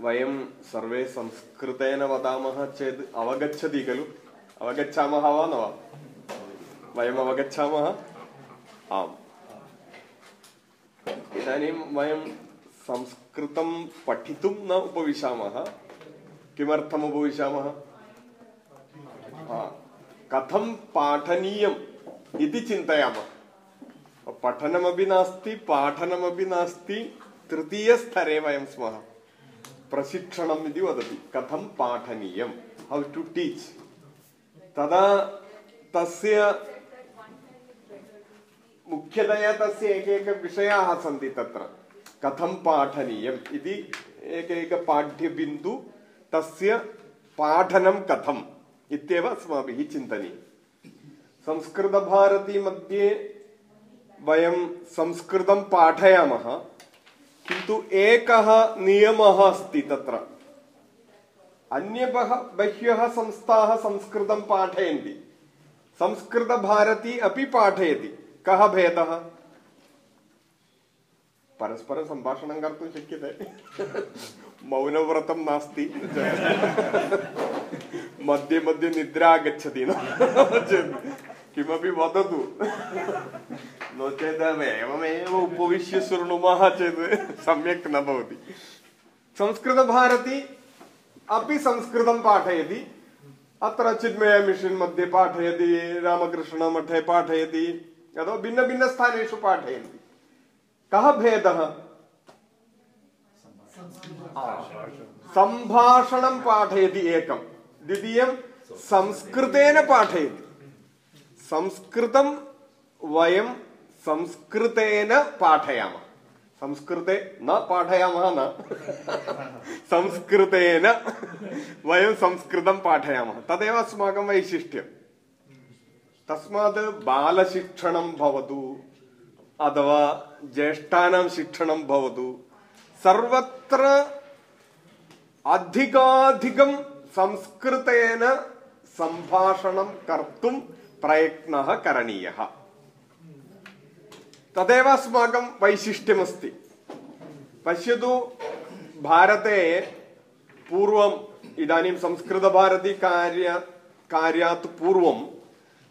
वयं सर्वे संस्कृतेन वदामः चेत् अवगच्छति खलु? अवगच्छामः वा न वा? वयम् अवगच्छामः? आम्। इदानीं वयं संस्कृतं पठितुं न उपविशामः। किमर्थम् उपविशामः? कथं पाठनीयम् इति चिन्तयामः। पठनमपि नास्ति पाठनमपि नास्ति तृतीयस्तरे वयं स्मः प्रशिक्षणम् इति वदति। कथं पाठनीयं हौ टु टीच् तदा तस्य मुख्यतया तस्य एकैकविषयाः सन्ति तत्र। कथं पाठनीयम् इति एकैकपाठ्यबिन्दु तस्य पाठनं कथम् इत्येव अस्माभिः चिन्तनीयम्। संस्कृतभारती मध्ये वयं संस्कृतं पाठयामः। किन्तु एकः नियमः अस्ति तत्र। अन्य बह्व्यः संस्थाः संस्कृतं पाठयन्ति। संस्कृतभारती अपि पाठयति। कः भेदः? परस्परसम्भाषणं कर्तुं शक्यते। मौनव्रतं नास्ति। मध्ये मध्ये निद्रा आगच्छति। किमपि वदतु। नो चेत् एवमेव उपविश्य शृणुमः चेत् सम्यक् न भवति। संस्कृतभारती अपि संस्कृतं पाठयति। अत्र चिन्मय मिशन् मध्ये पाठयति रामकृष्णमठे पाठयति अथवा भिन्नभिन्नस्थानेषु पाठयन्ति। कः भेदः? सम्भाषणं पाठयति एकं। द्वितीयं, संस्कृतेन पाठयति। संस्कृतं वयं संस्कृतेन पाठयामः संस्कृते न पाठयामः न संस्कृतेन वयं संस्कृतं पाठयामः तदेव अस्माकं वैशिष्ट्यं तस्मात् बालशिक्षणं भवतु अथवा ज्येष्ठानां शिक्षणं भवतु सर्वत्र अधिकाधिकं संस्कृतेन सम्भाषणं कर्तुं प्रयत्नः करणीयः तदेव अस्माकं वैशिष्ट्यमस्ति पश्यतु भारते पूर्वम् इदानीं संस्कृतभारती कार्य कार्यात् पूर्वं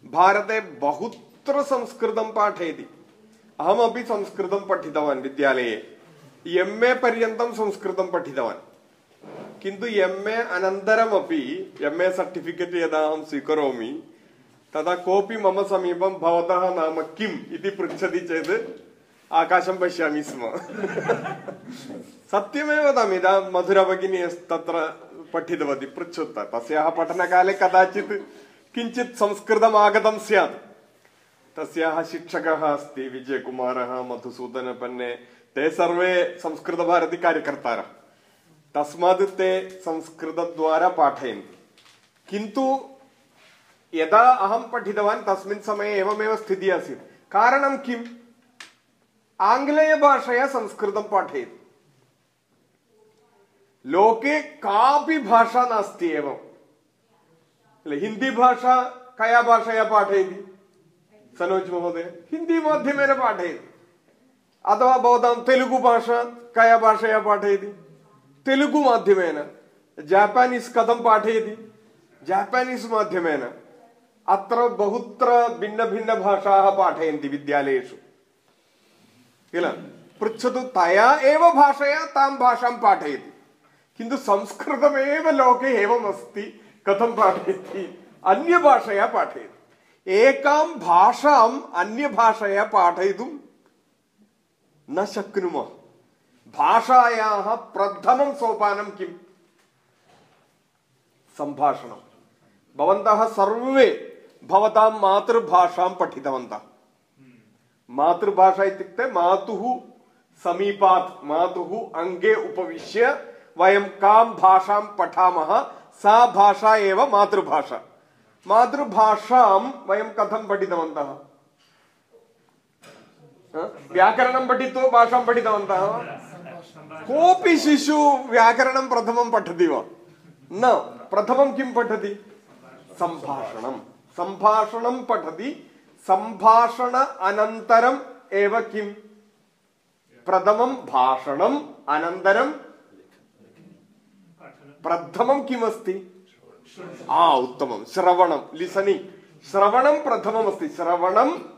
भारते बहुत्र संस्कृतं पाठयति अहमपि संस्कृतं पठितवान् विद्यालये एम् ए पर्यन्तं संस्कृतं पठितवान् किन्तु एम् ए अनन्तरमपि एम् ए सर्टिफिकेट् यदा अहं स्वीकरोमि तदा कोऽपि मम समीपं भवतः नाम किम् इति पृच्छति चेत् आकाशं पश्यामि स्म। सत्यमेव वदामि इदा मधुरा भगिनी तत्र पठितवती, पृच्छुत्ता। तस्याः पठनकाले कदाचित् किञ्चित् संस्कृतम् आगतं स्यात्। तस्याः शिक्षकः अस्ति, विजयकुमारः, मधुसूदनपन्ने, ते सर्वे संस्कृतभारती कार्यकर्तारः। तस्मात् ते संस्कृतद्वारा पाठयन्ति। किन्तु यदा अहं पठितवान् तस्मिन् समये एवमेव स्थितिः आसीत्। कारणं किम्? आङ्ग्लेयभाषया संस्कृतं पाठयति। लोके कापि भाषा नास्ति एवं हिन्दीभाषा कया भाषया पाठयति? सनोज महोदय हिन्दीमाध्यमेन पाठयति। अथवा भवतां तेलुगुभाषा कया भाषया पाठयति? तेलुगुमाध्यमेन जापानीस् कथं पाठयति? जापानीस् माध्यमेन। अत्र बहुत्र भिन्नभिन्नभाषाः पाठयन्ति विद्यालयेषु। किल? पृच्छतु तया एव भाषया तां भाषां पाठयति। किन्तु संस्कृतमेव लोके एवमस्ति कथं पाठयति? अन्यभाषया पाठयति। एकां भाषाम् अन्यभाषया पाठयितुं न शक्नुमः। भाषायाः प्रथमं सोपानं किम्? सम्भाषणं भवन्तः सर्वे भवतां मातृभाषां पठितवन्तः। मातृभाषा इत्युक्ते मातुः समीपात्, मातुः अङ्गे उपविश्य वयं कां भाषां पठामः, सा भाषा एव मातृभाषा। मातृभाषां वयं कथं पठितवन्तः? व्याकरणं पठित्वा भाषां पठितवन्तः? कोऽपि शिशु व्याकरणं प्रथमं पठति वा? न, प्रथमं किं पठति? സംഭാഷണം പഠതി. സംഭാഷണ അനന്തരം ഏവ കിം? പ്രഥമം ഭാഷണം അനന്തരം പ്രഥമം കിമസ്തി? ആ ഉത്തമം. ശ്രവണം. ലിസണി ശ്രവണം പ്രഥമം അസ്തി ശ്രവണം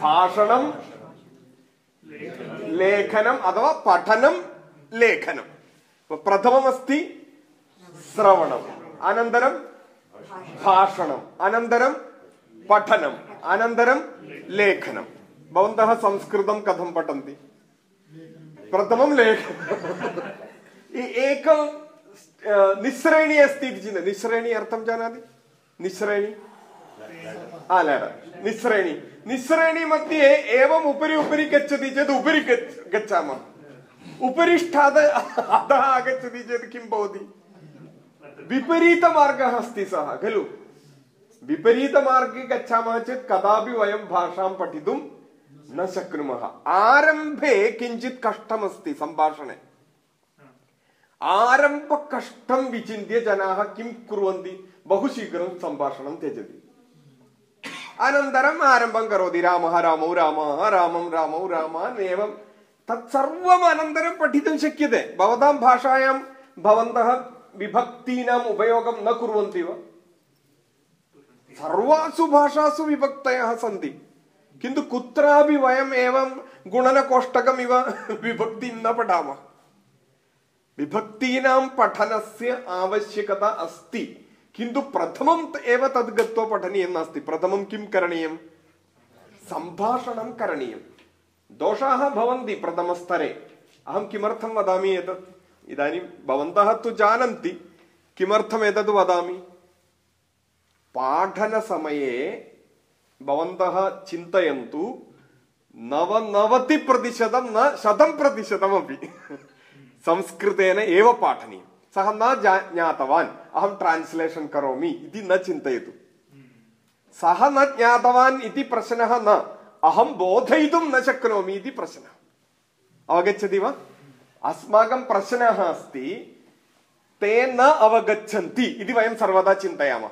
ഭാഷണം ലേഖനം അഥവാ പഠനം ലേഖനം. പ്രഥമം അസ്തി ശ്രവണം. അനന്തരം अनन्तरं भाषणम् अनन्तरं पठनम् अनन्तरं लेखनं भवन्तः संस्कृतं कथं पठन्ति प्रथमं लेखनम् एकं निःश्रेणी अस्ति इति चिन्ता निःश्रेणी अर्थं जानाति निःश्रेणी निःश्रेणी निःश्रेणी मध्ये एवम् उपरि उपरि गच्छति चेत् उपरि गच्छामः उपरिष्ठात् अधः आगच्छति चेत् किं भवति विपरीतमार्गः अस्ति सः खलु विपरीतमार्गे गच्छामः चेत् कदापि वयं भाषां पठितुं न शक्नुमः आरम्भे किञ्चित् कष्टमस्ति सम्भाषणे आरम्भकष्टं विचिन्त्य जनाः किं कुर्वन्ति बहु शीघ्रं सम्भाषणं त्यजति अनन्तरम् आरम्भं करोति रामः रामौ रामः रामं रामौ रामान् एवं तत्सर्वम् अनन्तरं पठितुं शक्यते भवतां भाषायां भवन्तः विभक्तीनाम् उपयोगं न कुर्वन्ति वा सर्वासु भाषासु विभक्तयः सन्ति किन्तु कुत्रापि वयम् एवं गुणनकोष्टकमिव विभक्तिं न पठामः विभक्तीनां पठनस्य आवश्यकता अस्ति किन्तु प्रथमम् एव तद् गत्वा पठनीयं नास्ति प्रथमं किं करणीयं सम्भाषणं करणीयं दोषाः भवन्ति प्रथमस्तरे अहं किमर्थं वदामि एतत् इदानीं भवन्तः तु जानन्ति किमर्थम् एतत् वदामि पाठनसमये भवन्तः चिन्तयन्तु नवनवतिप्रतिशतं न शतं प्रतिशतमपि संस्कृतेन एव पाठनीयं सः न जा ज्ञातवान् अहं ट्रान्स्लेशन् करोमि इति न चिन्तयतु सः न ज्ञातवान् इति प्रश्नः न अहं बोधयितुं न शक्नोमि इति प्रश्नः अवगच्छति वा अस्माकं प्रश्नः अस्ति ते न अवगच्छन्ति इति वयं सर्वदा चिन्तयामः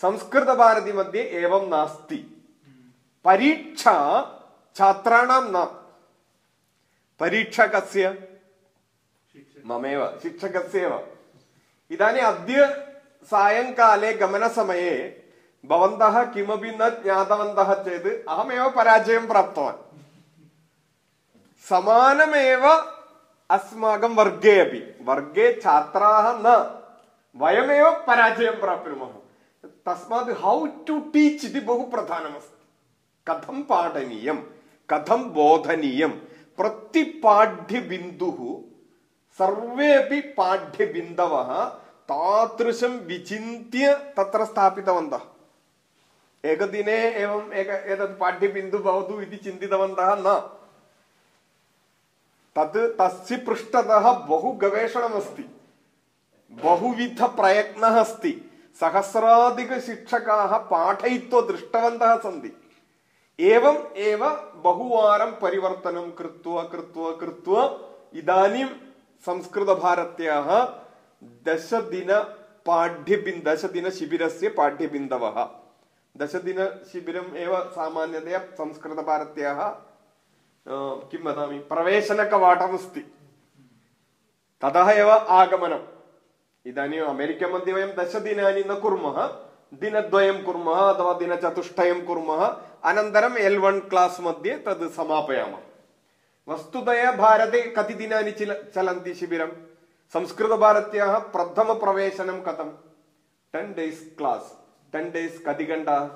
संस्कृतभारती मध्ये एवं नास्ति परीक्षा छात्राणां न परीक्षा कस्य ममेव शिक्षकस्य एव इदानीम् अद्य सायङ्काले गमनसमये भवन्तः किमपि न ज्ञातवन्तः चेत् अहमेव पराजयं प्राप्तवान् समानमेव अस्माकं वर्गे अपि। वर्गे छात्राः न। वयमेव पराजयं प्राप्नुमः। तस्मात् हौ टु टीच् इति बहु प्रधानमस्ति। कथं पाठनीयं? कथं बोधनीयं? प्रतिपाठ्यबिन्दुः। सर्वे अपि पाठ्यबिन्दवः तादृशं विचिन्त्य तत्र स्थापितवन्तः। एकदिने एवम् एक एतत् पाठ्यबिन्दुः भवतु इति चिन्तितवन्तः न। तत् तस्य पृष्ठतः बहु गवेषणमस्ति। बहुविधप्रयत्नः अस्ति। सहस्राधिकशिक्षकाः पाठयित्वा दृष्टवन्तः सन्ति। एवम् एव बहुवारं परिवर्तनं कृत्वा कृत्वा कृत्वा इदानीं संस्कृतभारत्याः दशदिनपाठ्यबिन् दशदिनशिबिरस्य पाठ्यबिन्दवः। दशदिनशिबिरम् एव सामान्यतया संस्कृतभारत्याः किं वदामि प्रवेशनकवाटमस्ति ततः एव आगमनम् इदानीम् अमेरिका मध्ये वयं दशदिनानि न कुर्मः दिनद्वयं कुर्मः अथवा दिनचतुष्टयं कुर्मः अनन्तरम् एल् वन् क्लास् मध्ये तद् समापयामः वस्तुतया भारते कति दिनानि चिल चलन्ति शिबिरं संस्कृतभारत्याः प्रथमप्रवेशनं कथं ten days class ten days कति घण्टाः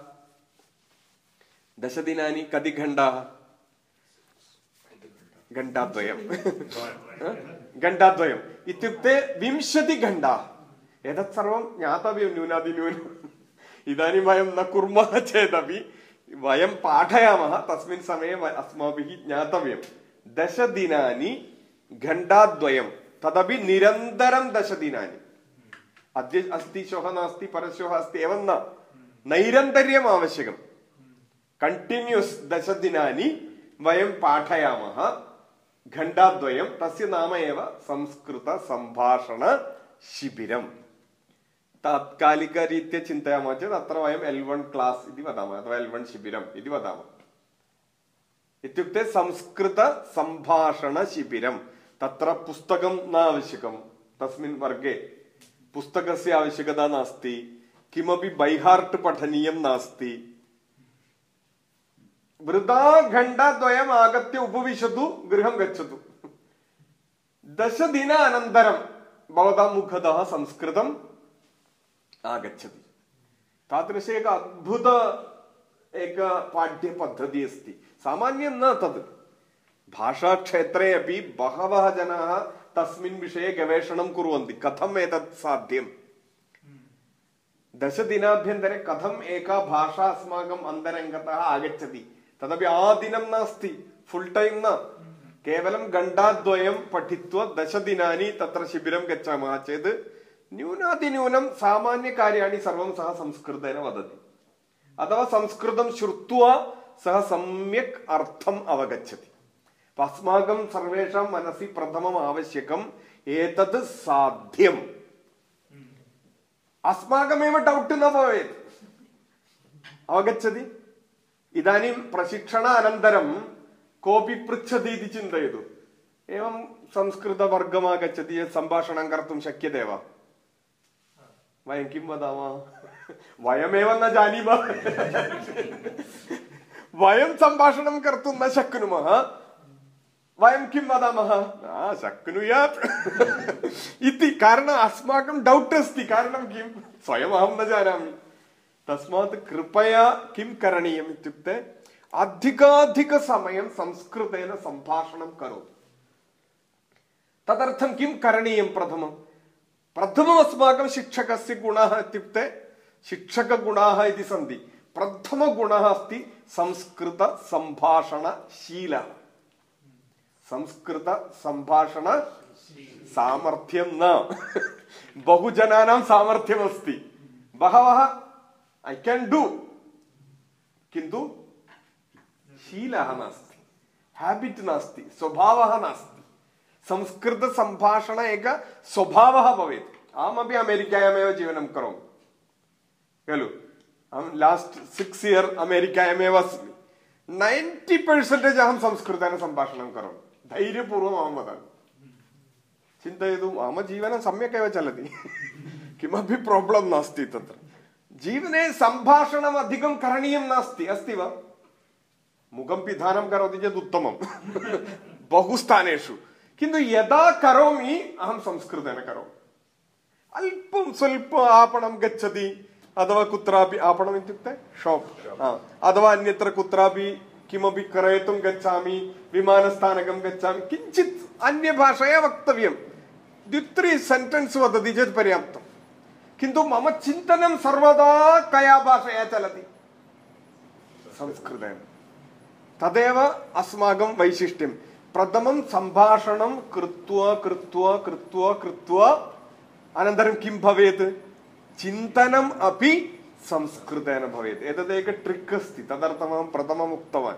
दशदिनानि कति घण्टाः घण्टाद्वयं घण्टाद्वयम् इत्युक्ते विंशतिघण्टाः एतत् सर्वं ज्ञातव्यं न्यूनातिन्यूनम् इदानीं वयं न कुर्मः चेदपि वयं पाठयामः तस्मिन् समये अस्माभिः ज्ञातव्यं दशदिनानि घण्टाद्वयं तदपि निरन्तरं दशदिनानि अद्य अस्ति श्वः नास्ति परश्वः अस्ति एवं न नैरन्तर्यम् आवश्यकं कण्टिन्यूस् दशदिनानि वयं पाठयामः घण्टाद्वयं तस्य नाम एव संस्कृतसम्भाषणशिबिरम् तात्कालिकरीत्या चिन्तयामः चेत् अत्र वयम् एल् वन् क्लास् इति वदामः अथवा एल् वन् शिबिरम् इति वदामः इत्युक्ते संस्कृतसम्भाषणशिबिरं तत्र पुस्तकं न आवश्यकं तस्मिन् वर्गे पुस्तकस्य आवश्यकता नास्ति किमपि बैहार्ट् पठनीयं नास्ति वृथा घण्टाद्वयम् आगत्य उपविशतु गृहं गच्छतु दशदिन अनन्तरं भवतां मुखतः संस्कृतम् आगच्छति तादृश एक अद्भुत एक पाठ्यपद्धतिः अस्ति सामान्यं न तत् भाषाक्षेत्रे अपि बहवः जनाः तस्मिन् विषये गवेषणं कुर्वन्ति कथम् एतत् साध्यम् दशदिनाभ्यन्तरे कथम् एका भाषा अस्माकम् अन्तरङ्गतः आगच्छति തദപി ആദിനം നാസ്തി ഫുൾ ടൈം ന. കേവലം ഘണ്ടാദ്വയം പഠിത്വ ദശദിനാനി തത്ര ശിബിരം ഗച്ഛാമः ചേത്. ന്യൂനാതിന്യൂനം സാമാന്യകാര്യാണി സർവം സഹ സംസ്കൃതേന വദതി. അഥവാ സംസ്കൃതം ശ്രുത്വ സഹ സമ്യക് അർത്ഥം അവഗച്ഛതി. അസ്മാകം സർവേഷാം മനസ്സി പ്രഥമം ആവശ്യകം ഏതത് സാധ്യം. അസ്മാകമേവ ഡൗട്ട് ന അവഗച്ഛതി? अवगच्छति इदानीं प्रशिक्षणानन्तरं कोऽपि पृच्छति इति चिन्तयतु एवं संस्कृतवर्गमागच्छति यत् सम्भाषणं कर्तुं शक्यते वा वयं किं वदामः वयमेव न जानीमः वयं सम्भाषणं कर्तुं न शक्नुमः वयं किं वदामः शक्नुयात् इति कारणम् अस्माकं डौट् अस्ति कारणं किं स्वयम् अहं न जानामि तस्मात् कृपया किं करणीयम् इत्युक्ते अधिकाधिकसमयं संस्कृतेन सम्भाषणं करोतु। तदर्थं किं करणीयं प्रथमं? प्रथमम् अस्माकं शिक्षकस्य गुणः इत्युक्ते शिक्षकगुणाः इति सन्ति। प्रथमगुणः अस्ति संस्कृतसम्भाषणशीलः। संस्कृतसम्भाषण न। बहुजनानां सामर्थ्यमस्ति। बहवः ऐ केन् डु किन्तु शीलः नास्ति हेबिट् नास्ति, स्वभावः नास्ति। संस्कृतसम्भाषण एक स्वभावः भवेत्। अहमपि अमेरिकायामेव जीवनं करोमि। खलु? अहं लास्ट् सिक्स् इयर् अमेरिकायामेव अस्मि। नैन्टि पर्सेण्टेज् अहं संस्कृतेन सम्भाषणं करोमि। धैर्यपूर्वम् अहं वदामि। चिन्तयतु, मम जीवनं सम्यक् एव चलति। किमपि प्राब्लं नास्ति जीवने सम्भाषणम् अधिकं करणीयं नास्ति अस्ति वा मुखं पिधानं करोति चेत् उत्तमं बहु स्थानेषु किन्तु यदा करोमि अहं संस्कृतेन करोमि अल्पं स्वल्प आपणं गच्छति अथवा कुत्रापि आपणम् इत्युक्ते शाप् अथवा अन्यत्र कुत्रापि किमपि क्रयतुं गच्छामि विमानस्थानकं गच्छामि किञ्चित् अन्यभाषया वक्तव्यं द्वित्रि सेण्टेन्स् वदति चेत् पर्याप्तं किन्तु मम चिन्तनं सर्वदा कया भाषया चलति? संस्कृतेन। तदेव अस्माकं वैशिष्ट्यं। प्रथमं सम्भाषणं कृत्वा कृत्वा कृत्वा कृत्वा अनन्तरं किं भवेत्? चिन्तनम् अपि संस्कृतेन भवेत्। एतदेक ट्रिक् अस्ति। तदर्थमहं प्रथमम् उक्तवान्।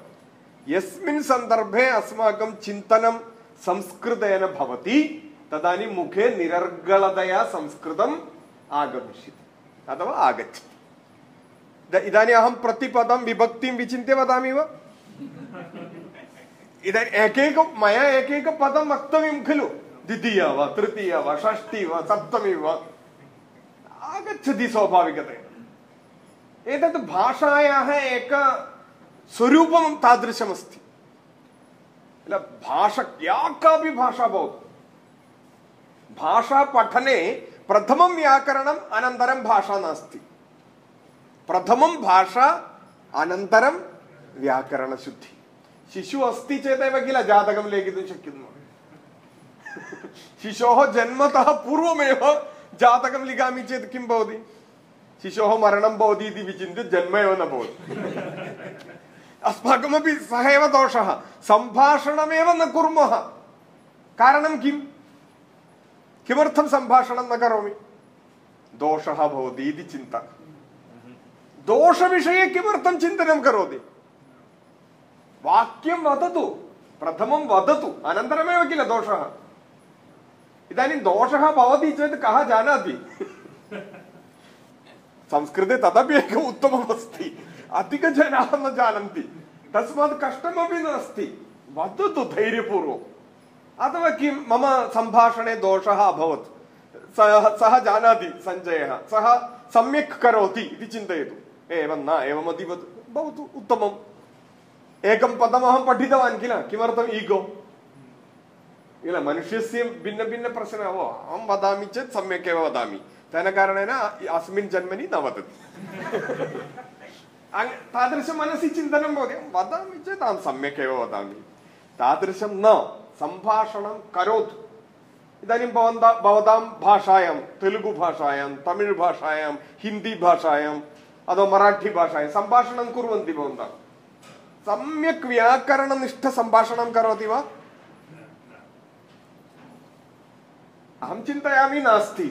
यस्मिन् सन्दर्भे अस्माकं चिन्तनं संस्कृतेन भवति तदानीं मुखे निरर्गलतया संस्कृतम् आगमिष्यति। अथवा आगच्छति। इदानीम् अहं प्रतिपदं, विभक्तिं विचिन्त्य वदामि वा? इदानीम् एकैक मया एकैकपदं वक्तव्यं खलु। द्वितीया वा, तृतीया वा, षष्ठी वा, सप्तमी वा। आगच्छति स्वाभाविकतया। एतत् भाषायाः एक स्वरूपं तादृशमस्ति। किल भाषा या कापि भाषा भवतु। भाषापठने പ്രഥമം വ്യാകരണം അനന്തരം ഭാഷ നാസ്തി. പ്രഥമം ഭാഷ അനന്തരം വ്യാകരണ ശുദ്ധി ശിശു അസ്ഥി ചേതേവ കില ജാതകം ലേഖിതും ശക്യുന്നു. ശിശോഹ ജന്മത പൂർവമേവ ജാതകം ലിഖാമി ചേത് കിം ഭവതി? ശിശോഹ മരണം ബോധി ഇതി വിചിന്ത്യ ജന്മയോ ന ബോധി അസ്മാകമപി സഹേവ ദോഷ. സംഭാഷണമേവ ന കുർമ കാരണം കിം? किमर्थं सम्भाषणं न करोमि दोषः भवति इति चिन्ता दोषविषये किमर्थं चिन्तनं करोति वाक्यं वदतु प्रथमं वदतु अनन्तरमेव किल दोषः इदानीं दोषः भवति चेत् कः जानाति संस्कृते तदपि एकम् उत्तमम् अस्ति अधिकजनाः न जानन्ति तस्मात् कष्टमपि नास्ति वदतु धैर्यपूर्वम् अथवा किं मम सम्भाषणे दोषः अभवत् सः सः जानाति सञ्जयः सः सम्यक् करोति इति चिन्तयतु एवं न एवमति भवतु उत्तमम् एकं पदमहं पठितवान् किल किमर्थम् ईगो किल मनुष्यस्य भिन्नभिन्नप्रश्नः ओ अहं वदामि चेत् सम्यक् एव वदामि तेन कारणेन अस्मिन् जन्मनि न वदति तादृशं मनसि चिन्तनं भवति वदामि चेत् अहं सम्यक् एव वदामि तादृशं न सम्भाषणं करोतु इदानीं भवन्तः भवतां भाषायां तेलुगुभाषायां तमिळ् भाषायां हिन्दीभाषायाम् अथवा मराठीभाषायां सम्भाषणं कुर्वन्ति भवन्तः सम्यक् व्याकरणनिष्ठसम्भाषणं करोति वा अहं चिन्तयामि नास्ति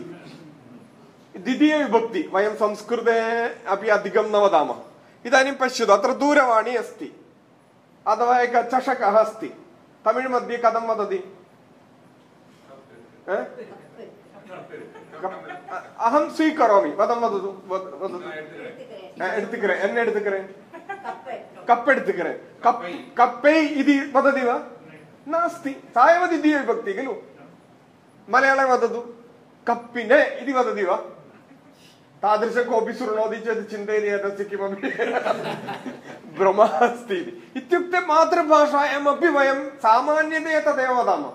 द्वितीयविभक्ति वयं संस्कृते अपि अधिकं न वदामः इदानीं पश्यतु अत्र दूरवाणी अस्ति अथवा एकः चषकः अस्ति तमिळ् मध्ये कथं वदति अहं स्वीकरोमि वदं वदतु वदतु एड्तुकरे एन् एड्तुकरे कप् एड्तुकरे कप् कप्पै इति वदति वा नास्ति सा एव द्वितीयविभक्ति खलु मलयाळे वदतु कप्पिने इति वदति वा तादृश कोऽपि शृणोति चेत् चिन्तयति एतस्य किमपि भ्रमः अस्ति इति। इत्युक्ते मातृभाषायामपि वयं सामान्यतया तदेव वदामः।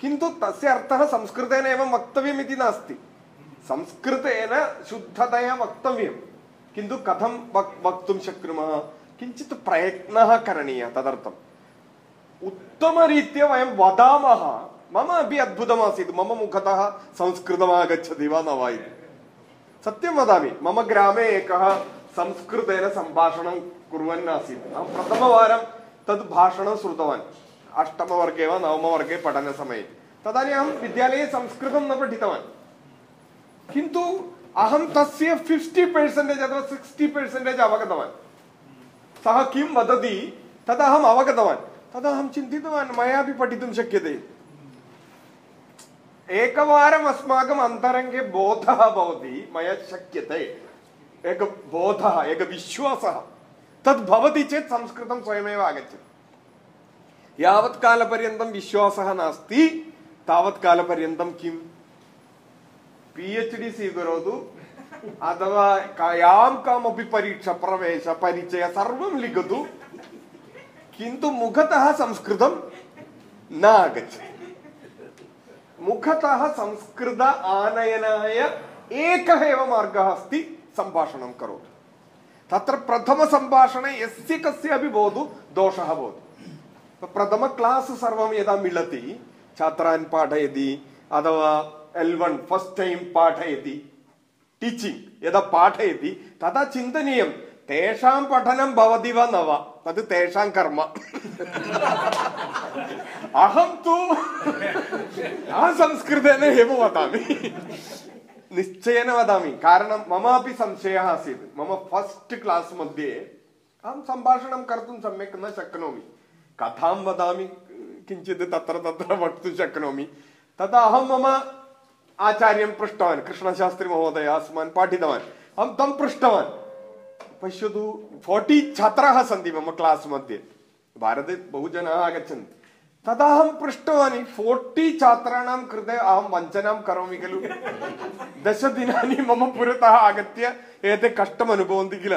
किन्तु तस्य अर्थः संस्कृतेन एव वक्तव्यम् इति नास्ति। संस्कृतेन शुद्धतया वक्तव्यं। किन्तु कथं वक्, वक्तुं शक्नुमः? किञ्चित् प्रयत्नः करणीयः तदर्थम्। उत्तमरीत्या वयं वदामः। मम अपि अद्भुतमासीत्। मम मुखतः संस्कृतमागच्छति वा न वा इति। सत्यं वदामि मम ग्रामे एकः संस्कृतेन सम्भाषणं कुर्वन् आसीत् अहं प्रथमवारं तद् भाषणं श्रुतवान् अष्टमवर्गे वा नवमवर्गे पठनसमये तदानीम् अहं विद्यालये संस्कृतं न पठितवान् किन्तु अहं तस्य फिफ्टि पर्सेण्टेज् अथवा सिक्स्टि पर्सेण्टेज् अवगतवान् सः किं वदति तदहम् अवगतवान् तदा अहं चिन्तितवान् मयापि पठितुं शक्यते एकवारम् अस्माकम् अन्तरङ्गे बोधः भवति, मया शक्यते। एकः बोधः, एकः विश्वासः। तद् भवति चेत् संस्कृतं स्वयमेव आगच्छति। यावत् कालपर्यन्तं विश्वासः नास्ति, तावत् कालपर्यन्तं अथवा यां कामपि परीक्षा, प्रवेश, परिचय सर्वं लिखतु। किन्तु मुखतः संस्कृतं न आगच्छति मुखतः संस्कृत आनयनाय एकः एव मार्गः अस्ति सम्भाषणं करोतु तत्र प्रथमसम्भाषणे यस्य कस्यापि भवतु दोषः भवति प्रथम क्लास् सर्वं यदा मिलति छात्रान् पाठयति अथवा एल् वन् फस्ट् टैम् पाठयति टीचिङ्ग् यदा पाठयति तदा चिन्तनीयं तेषां पठनं भवति वा न वा तद् तेषां कर्म अहं तु संस्कृतेन एव वदामि निश्चयेन वदामि कारणं ममापि संशयः आसीत् मम फस्ट् क्लास् मध्ये अहं सम्भाषणं कर्तुं सम्यक् न शक्नोमि कथां वदामि किञ्चित् तत्र तत्र वक्तुं शक्नोमि तदा अहं मम आचार्यं पृष्टवान् कृष्णशास्त्रीमहोदय अस्मान् पाठितवान् अहं तं पृष्टवान् पश्यतु फोर्टि छात्राः सन्ति मम क्लास् मध्ये। भारते बहु जनाः आगच्छन्ति। तदा अहं पृष्टवान् फोर्टि छात्राणां कृते अहं वञ्चनां करोमि खलु। दशदिनानि मम पुरतः आगत्य एते कष्टम् अनुभवन्ति किल।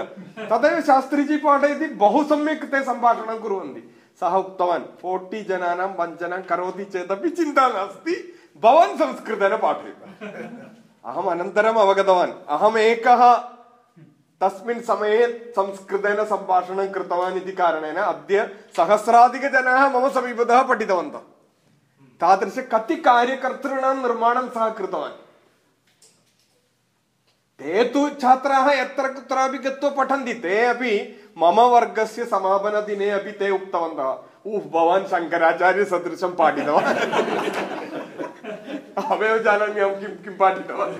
तदेव शास्त्रीजी पाठयति बहु सम्यक् ते सम्भाषणं कुर्वन्ति। सः उक्तवान् फोर्टि जनानां वञ्चनां करोति चेदपि चिन्ता नास्ति भवान् संस्कृतेन पाठयतु। अहम् अनन्तरम् अवगतवान् अहम् एकः तस्मिन् समये संस्कृतेन सम्भाषणं कृतवान् इति कारणेन अद्य सहस्राधिकजनाः मम समीपतः पठितवन्तः। तादृश कति कार्यकर्तॄणां निर्माणं सः कृतवान्। ते तु छात्राः यत्र कुत्रापि गत्वा पठन्ति, ते अपि मम वर्गस्य समापनदिने अपि ते उक्तवन्तः उह् भवान् शङ्कराचार्यसदृशं पाठितवान्। अहमेव जानामि अहं किं किं पाठितवान्।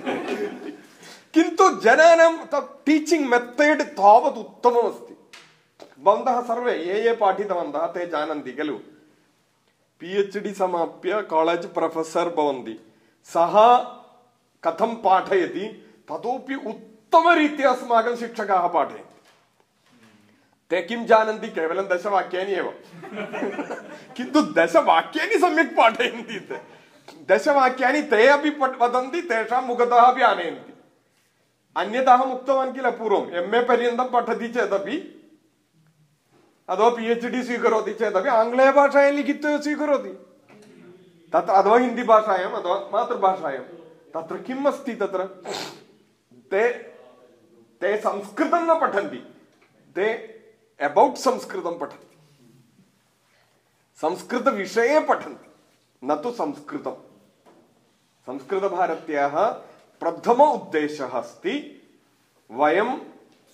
किन्तु जनानां टीचिङ्ग् मेथड् तावत् उत्तममस्ति। भवन्तः सर्वे ये ये पाठितवन्तः, ते जानन्ति खलु। पि एच् डि समाप्य कालेज् प्रोफेसर् भवन्ति। सः कथं पाठयति, ततोपि उत्तमरीत्या अस्माकं शिक्षकाः पाठयन्ति। ते किं जानन्ति, केवलं दशवाक्यानि एव। किन्तु दशवाक्यानि सम्यक् पाठयन्ति ते। दशवाक्यानि ते अपि वदन्ति, तेषां मुखतः अपि आनयन्ति। अन्यथा अहम् उक्तवान् किल पूर्वम् एम् ए पर्यन्तं पठति चेदपि अथवा पि एच् डि स्वीकरोति चेदपि आङ्ग्लभाषायां लिखित्वा स्वीकरोति तत्र अथवा हिन्दीभाषायाम् अथवा मातृभाषायां तत्र किम् अस्ति तत्र ते ते संस्कृतं न पठन्ति ते अबौट् संस्कृतं पठन्ति संस्कृतविषये पठन्ति न तु संस्कृतं संस्कृतभारत्याः प्रथम उद्देशः अस्ति वयं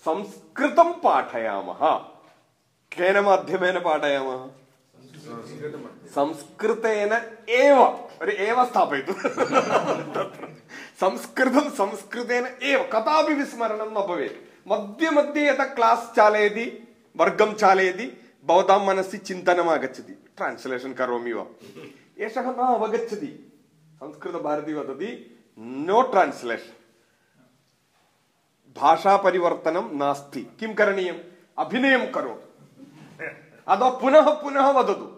संस्कृतं पाठयामः केन माध्यमेन पाठयामः संस्कृतेन एव एव स्थापयतु संस्कृतं संस्कृतेन एव कदापि विस्मरणं न भवेत् मध्ये मध्ये यदा क्लास् चालयति वर्गं चालयति भवतां मनसि चिन्तनम् आगच्छति ट्रान्स्लेशन् करोमि वा एषः न अवगच्छति संस्कृतभारती वदति നോ ട്രാൻസ്ലേഷൻ ഭാഷാപരിവർത്തനം നാസ്തി. കിം കരണീയം? അഭിനയം കരോ അതോ പുനഃ പുനഃ വദതു.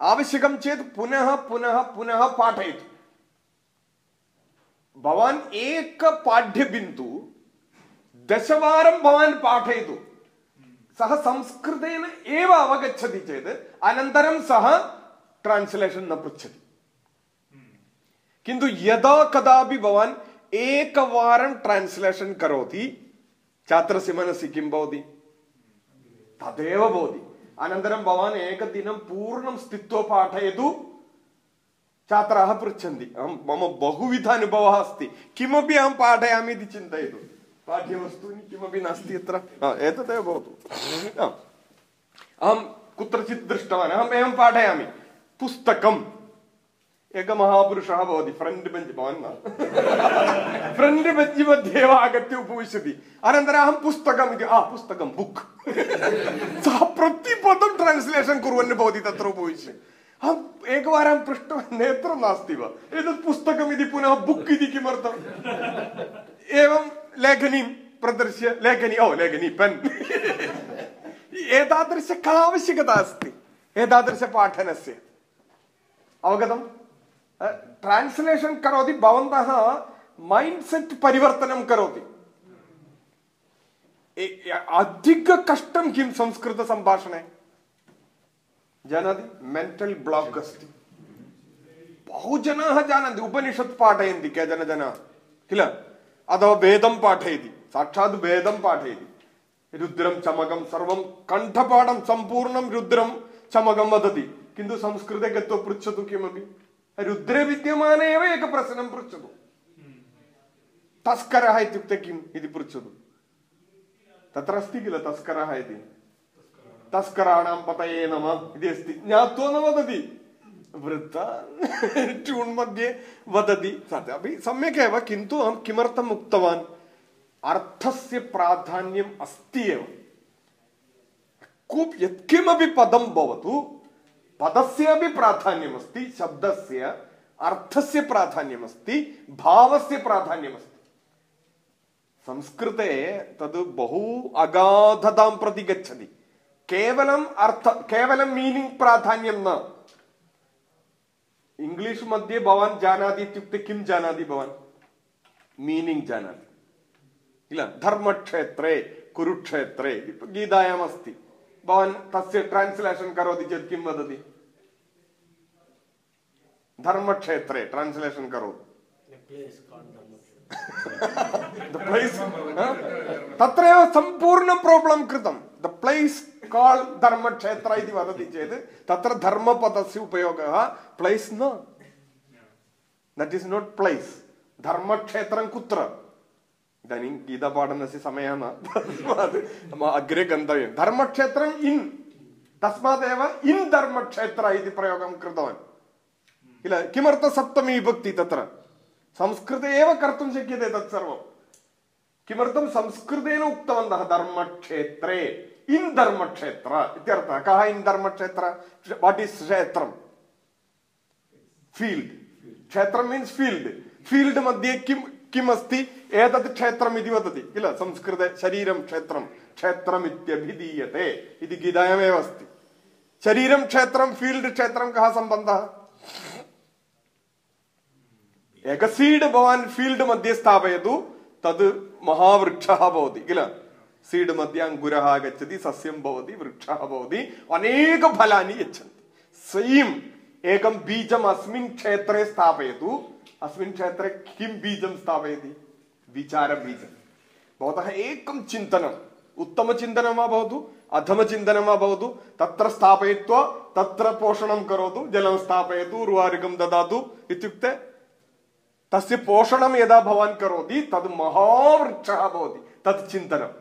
ആവശ്യകം ചെയ്ത് പുനഃ പുനഃ പുനഃ പാഠയത്. ഭവാൻ ഏക പാഠ്യബിന്ദു ദശവാരം ഭവാൻ പാഠയതു. സഹ സംസ്കൃതേന ഏവ അവഗച്ഛതി ചേത് അനന്തരം സഹ ട്രാൻസ്ലേഷൻ ന പൃച്ഛതി. किन्तु यदा कदापि भवान् एकवारं ट्रान्स्लेशन् करोति छात्रस्य मनसि किं भवति तदेव भवति अनन्तरं भवान् एकदिनं पूर्णं स्थित्वा पाठयतु छात्राः पृच्छन्ति अहं मम बहुविध अनुभवः अस्ति किमपि अहं पाठयामि इति चिन्तयतु पाठ्यवस्तूनि किमपि नास्ति अत्र एतदेव भवतु अहं कुत्रचित् दृष्टवान् अहम् एवं पाठयामि पुस्तकम् एकः महापुरुषः भवति फ्रण्ट् बेञ्च् भवान् न फ्रण्ट् बेञ्च् मध्ये एव आगत्य उपविशति। अनन्तरम् अहं पुस्तकम् इति आ, पुस्तकं बुक् सः प्रतिपदं ट्रान्स्लेशन् कुर्वन् भवति, तत्र उपविश्य। अहम् एकवारं पृष्टवान्, नेत्रं नास्ति वा? एतत् पुनः बुक् इति किमर्थम्? एवं लेखनीं प्रदर्श्य, लेखनी, ओ, लेखनी पेन् एतादृश का आवश्यकता अस्ति। एतादृशपाठनस्य। अवगतं ट्रान्स्लेशन् करोति भवन्तः मैण्ड् सेट् परिवर्तनं करोति अधिककष्टं किं संस्कृतसम्भाषणे जानाति मेण्टल् ब्लाक् अस्ति बहु जनाः जानन्ति उपनिषत् पाठयन्ति केचन जनाः किल अथवा वेदं पाठयति साक्षात् वेदं पाठयति रुद्रं चमकं सर्वं कण्ठपाठं सम्पूर्णं रुद्रं चमकं वदति किन्तु संस्कृते गत्वा पृच्छतु किमपि रुद्रे विद्यमाने एव एकः प्रश्नं पृच्छतु तस्करः इत्युक्ते किम् इति पृच्छतु तत्र अस्ति किल तस्करः इति तस्कराणां पतये नमः इति अस्ति ज्ञात्वा न वदति वृद्धा ट्यून् मध्ये वदति तदपि सम्यक् एव किन्तु अहं किमर्थम् उक्तवान् अर्थस्य प्राधान्यम् अस्ति एव कूप् यत्किमपि पदं भवतु पदस्य अपि प्राधान्यमस्ति, शब्दस्य अर्थस्य प्राधान्यमस्ति, भावस्य प्राधान्यमस्ति। संस्कृते तद् बहु अगाधतां प्रति गच्छति। केवलम् अर्थ केवलं मीनिङ्ग् प्राधान्यं न। इङ्ग्लिश् मध्ये भवान् जानाति इत्युक्ते किं जानाति भवान्? मीनिङ्ग् जानाति। किल? धर्मक्षेत्रे, कुरुक्षेत्रे गीतायाम् अस्ति भवान् तस्य ट्रान्स्लेशन् करोति चेत् किं वदति? धर्मक्षेत्रे ट्रान्स्लेशन् करोतु। तत्रैव सम्पूर्णं प्राब्लं कृतं। द प्लेस् काल् धर्मक्षेत्र इति वदति चेत् तत्र धर्मपदस्य उपयोगः प्लेस् न। दट् इस् नोट् प्लेस् धर्मक्षेत्रं कुत्र? इदानीं गीतापाठनस्य समयः न तस्मात् अग्रे गन्तव्यं धर्मक्षेत्रम् इन् तस्मादेव इन् धर्मक्षेत्र इति प्रयोगं कृतवान् किल किमर्थं सप्तमी विभक्ति तत्र संस्कृते एव कर्तुं शक्यते तत्सर्वं किमर्थं संस्कृतेन उक्तवन्तः धर्मक्षेत्रे इन् धर्मक्षेत्र इत्यर्थः कः इन् धर्मक्षेत्र वाट् इस् क्षेत्रं फील्ड् क्षेत्रं मीन्स् फील्ड् फील्ड् मध्ये किं किम् अस्ति एतत् क्षेत्रम् इति वदति किल संस्कृते शरीरं क्षेत्रं क्षेत्रमित्यभिधीयते इति गीतायामेव अस्ति शरीरं क्षेत्रं फील्ड् क्षेत्रं कः सम्बन्धः एक सीड् भवान् फील्ड् मध्ये स्थापयतु तद् महावृक्षः भवति किल सीड् मध्ये अङ्कुरः आगच्छति सस्यं भवति वृक्षः भवति अनेकफलानि यच्छन्ति सेम् एकं बीजम् अस्मिन् क्षेत्रे स्थापयतु। अस्मिन् क्षेत्रे किं बीजं स्थापयति? विचारबीजं भवतः एकं चिन्तनम्। उत्तमचिन्तनं वा भवतु, अधमचिन्तनं वा भवतु, तत्र स्थापयित्वा तत्र पोषणं करोतु, जलं स्थापयतु, उर्वारुकं ददातु इत्युक्ते तस्य पोषणं यदा भवान् करोति, तद् महावृक्षः भवति, तत् चिन्तनं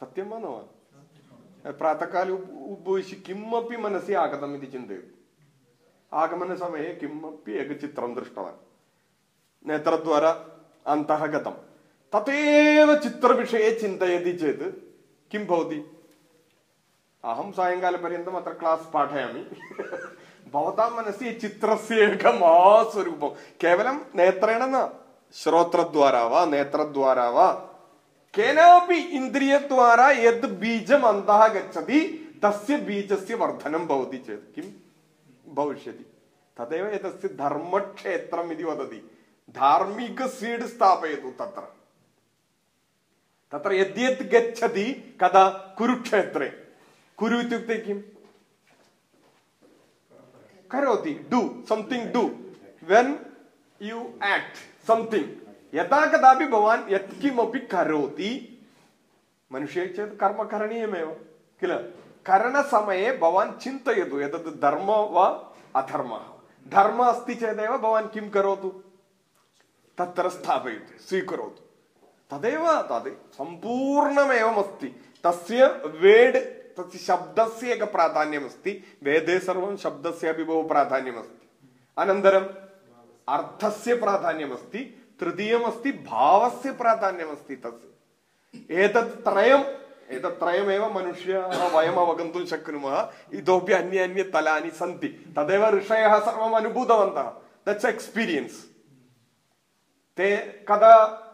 सत्यं वा न वा? प्रातःकाले उपविश्य किमपि मनसि आगतम् इति चिन्तयतु। आगमनसमये किमपि एकचित्रं दृष्टवान् नेत्रद्वारा अन्तः गतं तदेव चित्रविषये चिन्तयति चेत् किं भवति अहं सायङ्कालपर्यन्तम् अत्र क्लास् पाठयामि भवतां मनसि चित्रस्य एकम् आस्वरूपं केवलं नेत्रेण न श्रोत्रद्वारा वा नेत्रद्वारा वा केनापि इन्द्रियद्वारा यद् बीजम् अन्तः गच्छति तस्य बीजस्य वर्धनं भवति चेत् किं भविष्यति। तदेव एतस्य धर्मक्षेत्रम् इति वदति। धार्मिक सीड् स्थापयतु तत्र। तत्र यद्यत् गच्छति कदा? कुरुक्षेत्रे। कुरु इत्युक्ते किम् करोति। Do something do when you act something यदा कदापि भवान् यत्किमपि करोति, मनुष्ये चेत् कर्म करणीयमेव, किल? करणसमये भवान् चिन्तयतु एतत् धर्म वा अधर्मः। धर्म अस्ति चेदेव भवान् किं करोतु? तत्र स्थापयतु स्वीकरोतु। तदेव तद् सम्पूर्णमेवमस्ति। तस्य वेड् तस्य शब्दस्य एकं प्राधान्यमस्ति। वेदे सर्वं शब्दस्य अपि बहु प्राधान्यमस्ति। अनन्तरम् अर्थस्य प्राधान्यमस्ति तृतीयमस्ति भावस्य प्राधान्यमस्ति तस्य। एतत् त्रयम् एतत् त्रयमेव मनुष्याः वयम् अवगन्तुं शक्नुमः। इतोपि अन्य अन्य तलानि सन्ति। तदेव ऋषयः सर्वम् अनुभूतवन्तः। दट्स् एक्स्पीरियन्स् ते कदा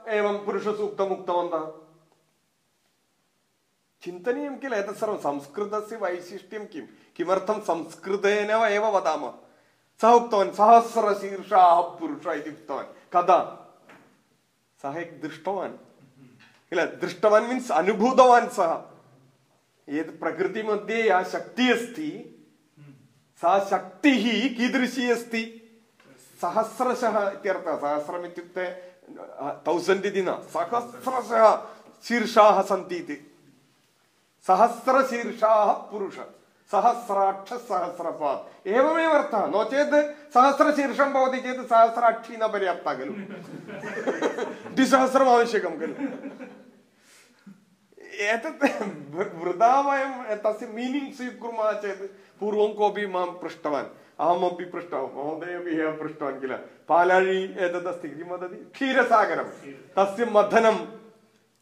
एवं पुरुषसूक्तम् उक्तवन्तः चिन्तनीयं किल? एतत् सर्वं संस्कृतस्य वैशिष्ट्यं किं? किमर्थं संस्कृतेन एव वदामः? सः उक्तवान् सहस्रशीर्षाः पुरुष इति उक्तवान्। कदा? सः दृष्टवान्। किल दृष्टवान् मीन्स् अनुभूतवान् सः यत् प्रकृतिमध्ये या शक्तिः अस्ति सा शक्तिः कीदृशी अस्ति सहस्रशः इत्यर्थः सहस्रम् इत्युक्ते तौसण्ड् इति न सहस्रशः शीर्षाः सन्ति इति सहस्रशीर्षाः पुरुष सहस्राक्ष सहस्रपात् एवमेव अर्थः नो चेत् सहस्रशीर्षं भवति चेत् सहस्राक्षी न पर्याप्ता खलु द्विसहस्रम् आवश्यकं खलु एतत् वृथा वयं तस्य मीनिङ्ग् स्वीकुर्मः चेत् पूर्वं कोऽपि माँ पृष्टवान्। अहमपि पृष्टवान्। महोदयपि ह्यः पृष्टवान् किल? पालाळि एतदस्ति किं वदति? क्षीरसागरं। तस्य मथनं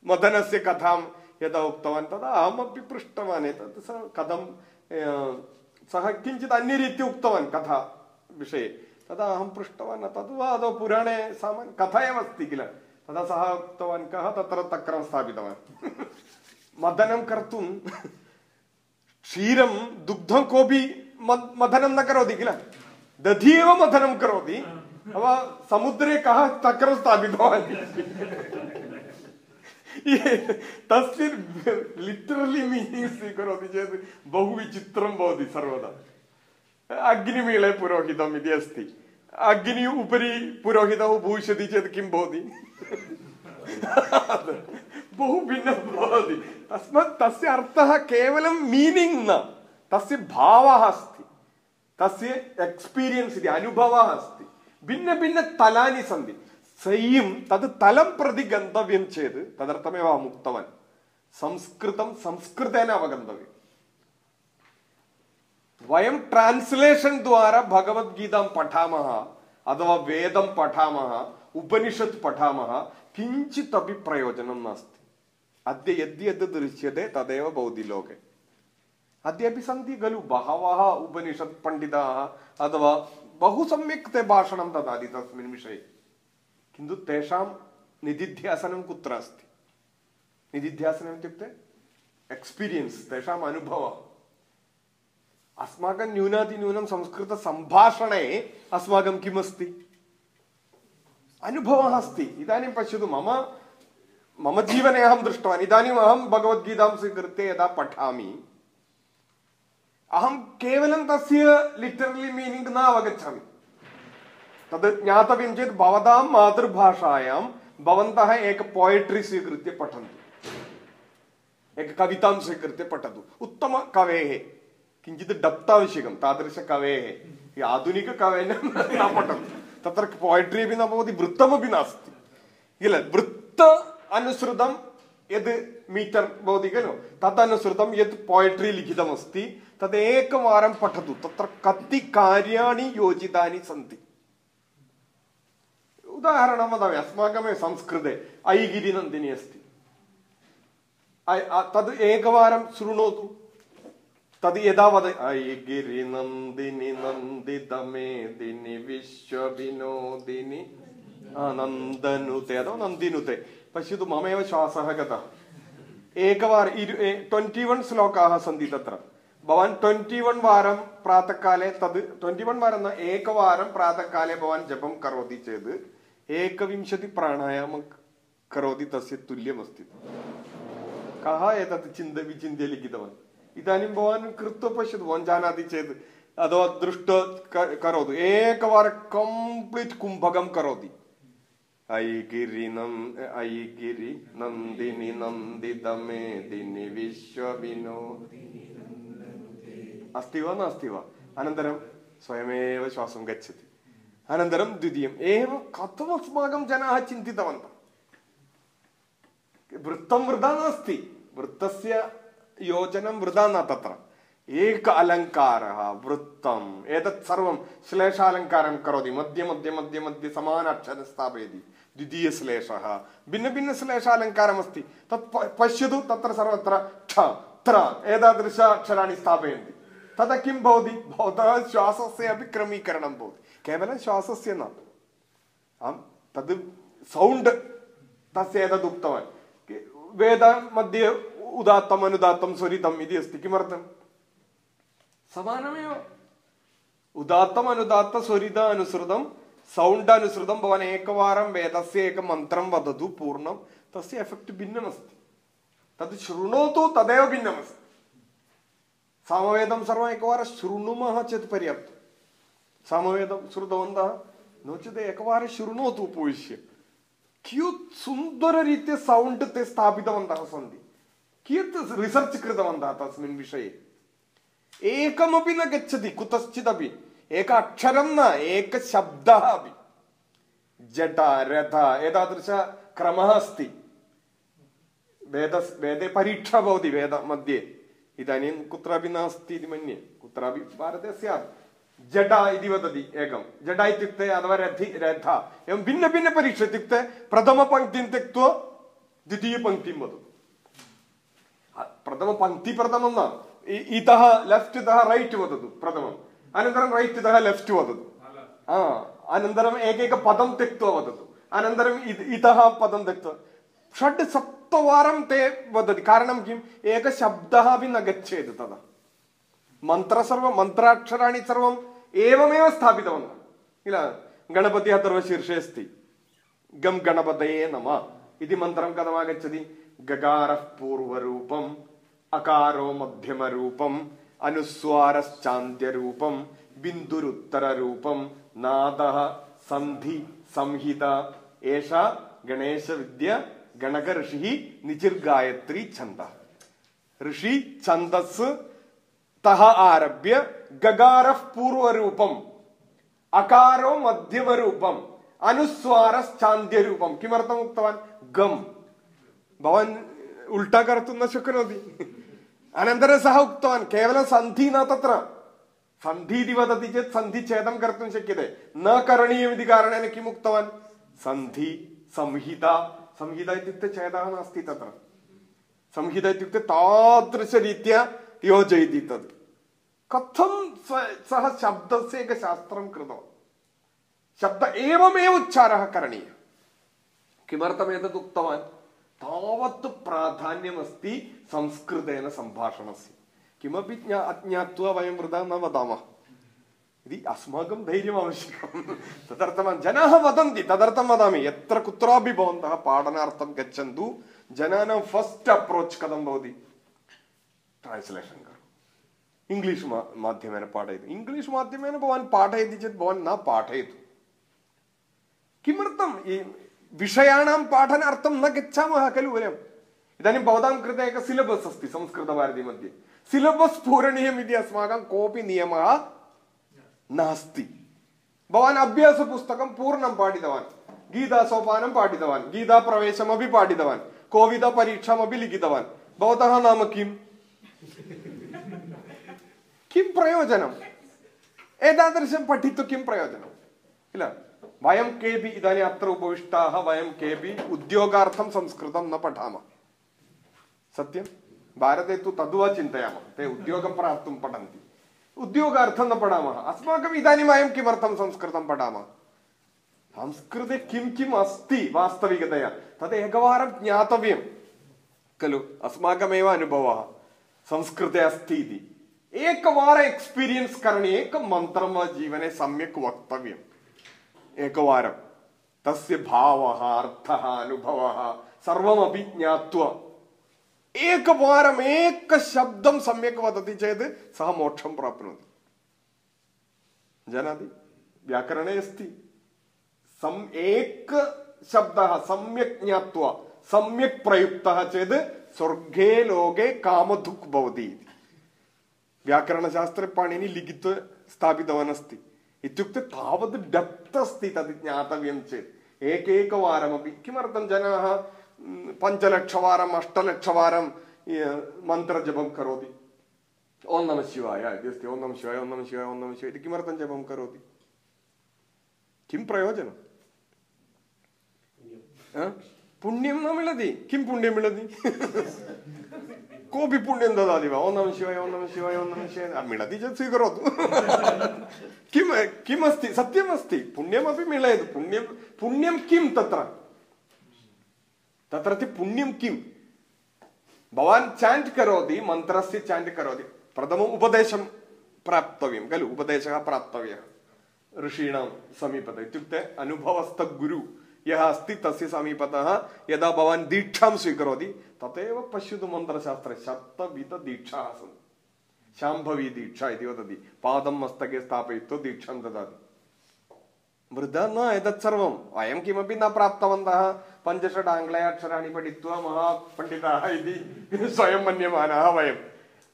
मथनस्य कथां यदा उक्तवान्, तदा अहमपि पृष्टवान्। एतत् सः कथं सः किञ्चित् अन्यरीत्या उक्तवान् कथा विषये। तदा अहं पृष्टवान् तद् वा अथवा पुराणे सामान्य, कथा एव अस्ति किल? तदा सः उक्तवान् कः? तत्र तक्रं स्थापितवान्। मदनं कर्तुं क्षीरं दुग्धं कोऽपि मथनं न करोति किल दधि एव मथनं करोति अथवा समुद्रे कः तक्रं स्थापितवान् तस्य लिटरलि मीनिङ्ग् स्वीकरोति चेत् बहु विचित्रं भवति सर्वदा अग्निमीळे पुरोहितम् इति अस्ति अग्नि उपरि पुरोहितः उपविशति चेत् किं भवति बहु भिन्नं भवति तस्मात् तस्य अर्थः केवलं मीनिङ्ग् न तस्य भावः अस्ति तस्य एक्स्पीरियन्स् इति अनुभवः अस्ति भिन्नभिन्नतलानि सन्ति सय्यं तद् तलं प्रति गन्तव्यं चेत् तदर्थमेव अहम् उक्तवान् संस्कृतं संस्कृतेन अवगन्तव्यम् वयं ट्रान्स्लेशन् द्वारा भगवद्गीतां पठामः अथवा वेदं पठामः उपनिषत् पठामः किञ्चित् अपि प्रयोजनं नास्ति अद्य यद्यद् दृश्यते तदेव भवति लोके अद्यापि सन्ति खलु बहवः उपनिषत् पण्डिताः अथवा बहु सम्यक् ते भाषणं ददाति तस्मिन् विषये किन्तु तेषां निधिध्यासनं कुत्र अस्ति निधिध्यासनम् इत्युक्ते एक्स्पीरियन्स् तेषाम् अनुभवः अस्माकं न्यूनातिन्यूनं संस्कृतसम्भाषणे अस्माकं किमस्ति अनुभवः अस्ति इदानीं पश्यतु मम मम जीवने अहं दृष्टवान्। इदानीम् अहं भगवद्गीतां स्वीकृत्य यदा पठामि, अहं केवलं तस्य लिटरलि मीनिङ्ग् न अवगच्छामि। तद् ज्ञातव्यं चेत् भवतां मातृभाषायां भवन्तः एक पोयट्रि स्वीकृत्य पठन्तु। एक कवितां स्वीकृत्य पठतु। उत्तमकवेः, किञ्चित् डप्त् आवश्यकं, तादृशकवेः आधुनिककवेन न पठन्तु। तत्र पोयट्रि अपि न भवति, वृत्तमपि नास्ति। किल? वृत्त अनुसृतं यद् मीटर् भवति खलु तदनुसृतं यत् पोयट्रि लिखितमस्ति तदेकवारं पठतु तत्र कति कार्याणि योजितानि सन्ति उदाहरणं वदामि अस्माकमेव संस्कृते ऐगिरिनन्दिनी अस्ति तद् एकवारं शृणोतु तद् यदा वद ऐगिरिनन्दिनि नन्दितमेदिनि विश्वविनोदिनि नन्दनुते अथवा नन्दिनुते പശ്യതു മമേവ ശ്വാസ ഗത. ഏകവാര ഇരു ട്വന്റി വൺ ശ്ലോകാഹ സന്ധി തത്ര ഭവാൻ ട്വന്റി വൺ വാരം പ്രാതക്കാലെ തത് ട്വന്റി വൺ വാരം എന്ന ഏകവാരം പ്രാതക്കാലെ ഭവാൻ ജപം കറോതി ചെയ്ത് ഏകവിംശതി പ്രാണായാമം കറോതി തസ്യ തുല്യമസ്തി. കഹ ഏതത് ചിന്ത വിചിന്ത ലിഖിതവൻ. ഇതാനും ഭവാൻ കൃത്വ പശ്യതു ഭവൻ ജാനാതി ചെയ്ത് അഥവാ ദൃഷ്ട കറോതു. ഏകവാരം കംപ്ലീറ്റ് കുംഭകം കറോതി. ഐഗിരിനം ഐഗിരി നന്ദിനി നന്ദിതമേദിനി വിശ്വവിനോദിനി അസ്തിവ നാസ്തിവ അനന്തരം സ്വയമേവ ശ്വാസം ഗച്ഛതി. അനന്തരം ദ്വിതീയം. ഏവ കഥമസ്മാകം ജനാ ചിന്തിതവന്ത. വൃത്തം വൃതാ നാസ്തി. വൃത്തസ്യ യോജനം വൃതാ ന തത്ര. योजनं वृथा न तत्र एक अलङ्कारः वृत्तम् एतत् सर्वं श्लेषालङ्कारं करोति मध्ये मध्ये मध्ये मध्ये समान अक्षरं स्थापयति द्वितीयश्लेषः भिन्नभिन्नश्लेषालङ्कारमस्ति तत् पश्यतु तत्र सर्वत्र ठ त्र एतादृश अक्षराणि स्थापयन्ति तदा किं भवति भवतः श्वासस्य अपि क्रमीकरणं भवति केवलं श्वासस्य न आम् तद् सौण्ड् तस्य एतद् उक्तवान् वेदमध्ये उदात्तम् अनुदात्तं स्वरितम् इति अस्ति किमर्थं समानमेव उदात्तम् अनुदात्त स्वरित अनुसृतं सौण्ड् अनुसृतं भवान् एकवारं वेदस्य एकं मन्त्रं वदतु पूर्णं तस्य एफेक्ट् भिन्नमस्ति तद् शृणोतु तदेव भिन्नमस्ति सामवेदं सर्वम् एकवारं शृणुमः चेत् पर्याप्तं सामवेदं श्रुतवन्तः नो चेत् एकवारं शृणोतु उपविश्य कियत् सुन्दररीत्या सौण्ड् ते स्थापितवन्तः सन्ति कियत् रिसर्च् कृतवन्तः तस्मिन् विषये एकमपि न गच्छति कुतश्चिदपि एक अक्षरं न एकशब्दः अपि जट रथ एतादृश क्रमः अस्ति वेद वेदे परीक्षा भवति वेदमध्ये इदानीं कुत्रापि नास्ति इति मन्ये कुत्रापि भारते स्यात् जडा इति वदति एकं जडा इत्युक्ते अथवा रथि रथ एवं भिन्नभिन्नपरीक्षा इत्युक्ते प्रथमपङ्क्तिं त्यक्त्वा द्वितीयपङ्क्तिं वदतु प्रथमपङ्क्तिप्रथमं न इतः लेफ्ट् तः रैट् वदतु प्रथमम् अनन्तरं रैट् तः लेफ्ट् वदतु अनन्तरम् एकैकपदं त्यक्त्वा वदतु अनन्तरम् इतः पदं त्यक्त्वा षड् सप्तवारं ते वदति कारणं किम् एकशब्दः अपि न गच्छेत् तदा मन्त्र सर्वं मन्त्राक्षराणि सर्वम् एवमेव स्थापितवन्तः किल गणपतिः अथर्वशीर्षे अस्ति गं गणपतये नमः इति मन्त्रं कथमागच्छति गकारः पूर्वरूपम् അകാരോ മധ്യമരൂപം അനുസ്വാരശ്ചാന്ത്യരൂപം ബിന്ദുരുത്തരൂപം നാദ സന്ധി സംഹിത ഏഷ ഗണേശവിദ്യ ഗണക ഋഷി നിചിർഗായത്രി ഛന്ദ. ഋഷി ഛന്ദസ് തഹ ആരഭ്യ ഗഗാര പൂർവരൂപം അകാരോ മധ്യമരൂപം അനുസ്വാരശ്ചാന്ത്യരൂപം കിമർത്ഥം ഉക്തവാൻ? ഗം. ഭവൻ ഉൾട്ടാ കറത്തുന്ന ശുക്രോതി अनन्तरं सः उक्तवान् केवलं सन्धि न तत्र सन्धि इति वदति चेत् सन्धिच्छेदं कर्तुं शक्यते न करणीयमिति कारणेन किम् उक्तवान् सन्धि संहिता संहिता इत्युक्ते छेदः नास्ति तत्र संहिता इत्युक्ते तादृशरीत्या योजयति तद् कथं सः शब्दस्य कृतवान् शब्द एवमेव उच्चारः करणीयः किमर्थम् एतत् उक्तवान् तावत् प्राधान्यमस्ति संस्कृतेन सम्भाषणस्य किमपि ज्ञा अज्ञात्वा वयं वृथा न वदामः इति अस्माकं धैर्यम् आवश्यकं तदर्थं जनाः वदन्ति तदर्थं वदामि यत्र कुत्रापि भवन्तः पाठनार्थं गच्छन्तु जनानां फस्ट् अप्रोच् कथं भवति ट्रान्स्लेशन् करोतु इङ्ग्लिश् माध्यमेन पाठयतु इङ्ग्लिश् माध्यमेन भवान् पाठयति चेत् भवान् न पाठयतु किमर्थं विषयाणां पाठनार्थं न गच्छामः खलु वयम् इदानीं भवतां कृते एकः सिलबस् अस्ति संस्कृतभारती मध्ये सिलबस् पूरणीयम् इति अस्माकं कोऽपि नियमः नास्ति भवान् अभ्यासपुस्तकं पूर्णं पाठितवान् गीतासोपानं पाठितवान् गीताप्रवेशमपि पाठितवान् कोविदपरीक्षामपि लिखितवान् भवतः नाम किम् किं प्रयोजनम् एतादृशं पठित्वा किं प्रयोजनं किल वयं केपि इदानीम् अत्र उपविष्टाः वयं केपि उद्योगार्थं संस्कृतं न पठामः सत्यं भारते तु तद्वा चिन्तयामः ते उद्योगं प्राप्तुं पठन्ति उद्योगार्थं न पठामः अस्माकम् इदानीं वयं किमर्थं संस्कृतं पठामः संस्कृते किं किम् अस्ति वास्तविकतया तद् एकवारं ज्ञातव्यं खलु अस्माकमेव अनुभवः संस्कृते अस्ति इति एकवारम् एक्स्पीरियन्स् करणीयम् एकं मन्त्रं वा जीवने सम्यक् वक्तव्यम् एकवारं। तस्य भावः अर्थः अनुभवः सर्वमपि ज्ञात्वा। एकवारम् एकशब्दं सम्यक् वदति चेत् सः मोक्षं प्राप्नोति। जानाति व्याकरणे अस्ति। सम् एकशब्दः सम्यक् ज्ञात्वा, सम्यक् प्रयुक्तः चेत् स्वर्गे लोके कामधुक् भवति इति। व्याकरणशास्त्रे पाणिनि लिखित्वा स्थापितवान् अस्ति। इत्युक्ते तावत् डेप्त् अस्ति तद् ज्ञातव्यं चेत् एकैकवारमपि किमर्थं जनाः पञ्चलक्षवारम् अष्टलक्षवारं मन्त्रजपं करोति ओं नमः शिवाय इति अस्ति ओं नमः शिवाय ओं नमः शिवाय ओं नमः शिवाय इति किमर्थं जपं करोति किं प्रयोजनं पुण्यं न मिलति किं पुण्यं मिलति कोपि पुण्यं ददाति वा ओं नमः शिवाय ओं नमः शिवाय ओं नमः शिवाय. मिलति चेत् स्वीकरोतु. किं किमस्ति सत्यमस्ति पुण्यमपि मिलयतु. पुण्यं पुण्यं किं तत्र? तत्र पुण्यं किं भवान् चाण्ट् करोति मन्त्रस्य चाण्ट् करोति. प्रथमम् उपदेशं प्राप्तव्यं. खलु उपदेशः प्राप्तव्यः. ऋषीणां समीपतः. इत्युक्ते अनुभवस्थगुरु यः अस्ति तस्य समीपतः यदा भवान् दीक्षां स्वीकरोति तथैव पश्यतु मन्त्रशास्त्रे शतविधदीक्षाः सन्ति शाम्भवी दीक्षा इति वदति पादं मस्तके स्थापयित्वा दीक्षां ददाति वृथा न एतत् सर्वं वयं किमपि न प्राप्तवन्तः पञ्चषट् आङ्ग्लेयाक्षराणि पठित्वा महापण्डिताः इति स्वयं मन्यमानाः वयं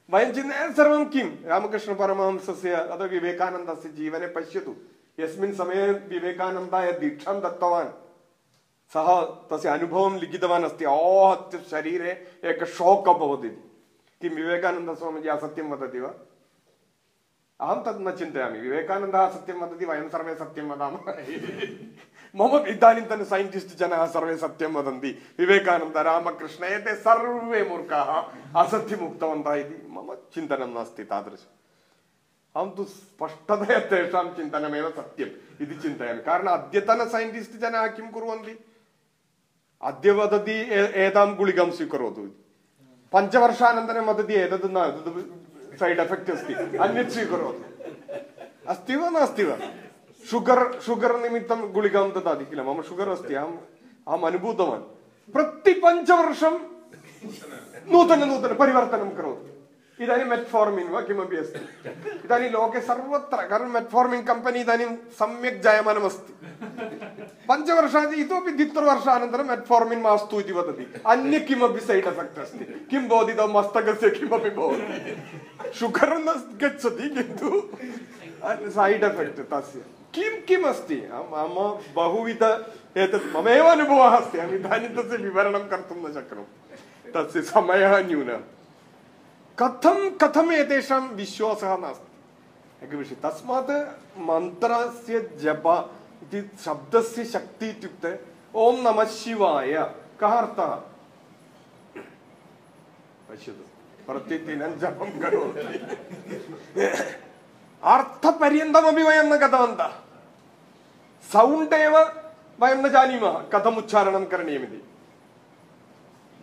वयं चिन्तयामः सर्वं किं रामकृष्णपरमहंसस्य अथवा विवेकानन्दस्य जीवने पश्यतु यस्मिन् समये विवेकानन्दाय दीक्षां दत्तवान् सः तस्य अनुभवं लिखितवान् अस्ति आहत्य शरीरे एकः शोक् अभवत् इति किं विवेकानन्दस्वामीजी असत्यं वदति वा अहं तत् न चिन्तयामि विवेकानन्दः सत्यं वदति वयं सर्वे सत्यं वदामः मम इदानीन्तन सैन्टिस्ट् जनाः सर्वे सत्यं वदन्ति विवेकानन्द रामकृष्ण एते सर्वे मूर्खाः असत्यम् उक्तवन्तः इति मम चिन्तनं नास्ति तादृशम् अहं तु स्पष्टतया तेषां चिन्तनमेव सत्यम् इति चिन्तयामि कारणम् अद्यतन सैन्टिस्ट् जनाः किं कुर्वन्ति अद्य वदति एतां गुलिकां स्वीकरोतु पञ्चवर्षानन्तरं वदति एतत् न सैड् एफेक्ट् अस्ति अन्यत् स्वीकरोतु अस्ति वा नास्ति वा शुगर् शुगर् निमित्तं गुलिकां ददाति किल मम शुगर् अस्ति अहम् अहम् अनुभूतवान् प्रतिपञ्चवर्षं नूतन नूतन परिवर्तनं करोतु इदानीं मेट्फार्मिन् वा किमपि अस्ति इदानीं लोके सर्वत्र कारणं मेट्फार्मिन् कम्पनी इदानीं सम्यक् जायमानमस्ति पञ्चवर्षात् इतोपि द्वित्रिवर्षानन्तरं मेट्फार्मिन् मास्तु इति वदति अन्य किमपि सैड् एफेक्ट् अस्ति किं भवति तव मस्तकस्य किमपि भवति शुगर् न गच्छति किन्तु सैड् एफेक्ट् तस्य किं किम् अस्ति मम बहुविध एतत् ममेव अनुभवः अस्ति अहम् इदानीं तस्य विवरणं कर्तुं न शक्नोमि तस्य समयः न्यूनः कथं कथम् एतेषां विश्वासः नास्ति एकविषयः तस्मात् मन्त्रस्य जप इति शब्दस्य शक्ति इत्युक्ते ॐ नमः शिवाय कः अर्थः पश्यतु प्रतिदिनं जपं करोति अर्थपर्यन्तमपि वयं न गतवन्तः सौण्ड् एव वयं न जानीमः कथम् उच्चारणं करणीयमिति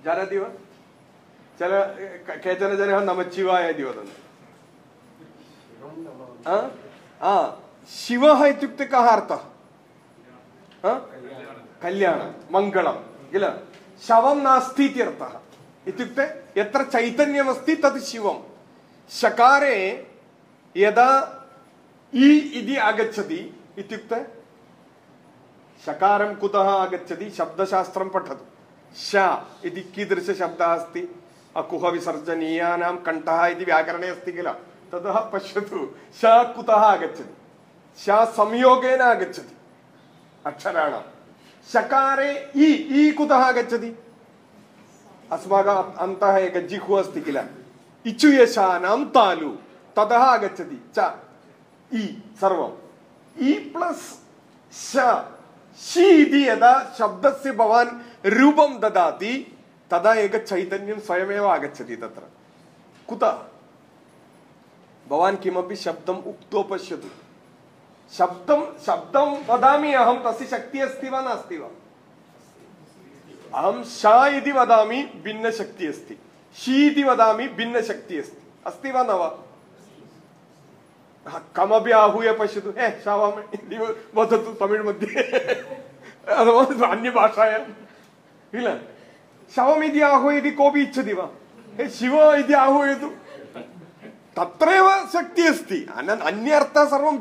जानाति वा ചില കേചന ജന നമച്ചിവായ ഇതി വദന്തി शिवः इत्युक्ते कः अर्थः कल्याणं मङ्गलं किल शवं नास्ति इत्यर्थः इत्युक्ते यत्र चैतन्यमस्ति तत् शिवं शकारे यदा इ इति आगच्छति इत्युक्ते शकारं कुतः आगच्छति शब्दशास्त्रं पठतु श इति कीदृशशब्दः अस्ति अकुहविसर्जनीयानां कण्ठः इति व्याकरणे अस्ति किल ततः पश्यतु श कुतः आगच्छति श संयोगेन आगच्छति अक्षराणां शकारे इ इ कुतः आगच्छति अस्माकम् अन्तः एकः जिह्व अस्ति किल इचुयशानां तालु ततः आगच्छति च इ सर्वम् इ प्लस् श शि इति यदा शब्दस्य भवान् रूपं ददाति तदा एक चैतन्यं स्वयमेव आगच्छति तत्र कुतः भवान् किमपि शब्दम् उक्त्वा पश्यतु शब्दं शब्दं वदामि, अहं तस्य शक्तिः अस्ति वा नास्ति वा? अहं श इति वदामि, भिन्नशक्तिः अस्ति। शी इति वदामि, भिन्नशक्तिः न वा? आहूय पश्यतु। ए शावामि इति वदतु मध्ये। अथवा किल? शवमिति आहूयति कोऽपि इच्छति वा? हे, शिव इति आहूयतु। तत्रैव शक्तिः अस्ति। अन्य अर्थः सर्वं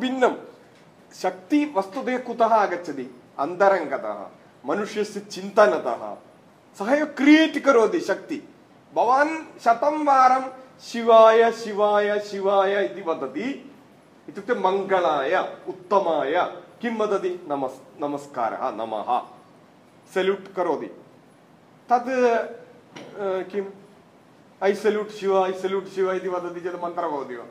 शक्ति वस्तुतः कुतः आगच्छति अन्तरङ्गतः मनुष्यस्य चिन्तनतः सः एव क्रियेट् करोति शक्ति भवान् शतं वारं शिवाय शिवाय शिवाय इति वदति इत्युक्ते मङ्गलाय उत्तमाय किं वदति नमस् नमस्कारः नमः सल्यूट् करोति तत् किम् I salute Shiva I salute Shiva इति वदति चेत् मन्त्रः भवति वा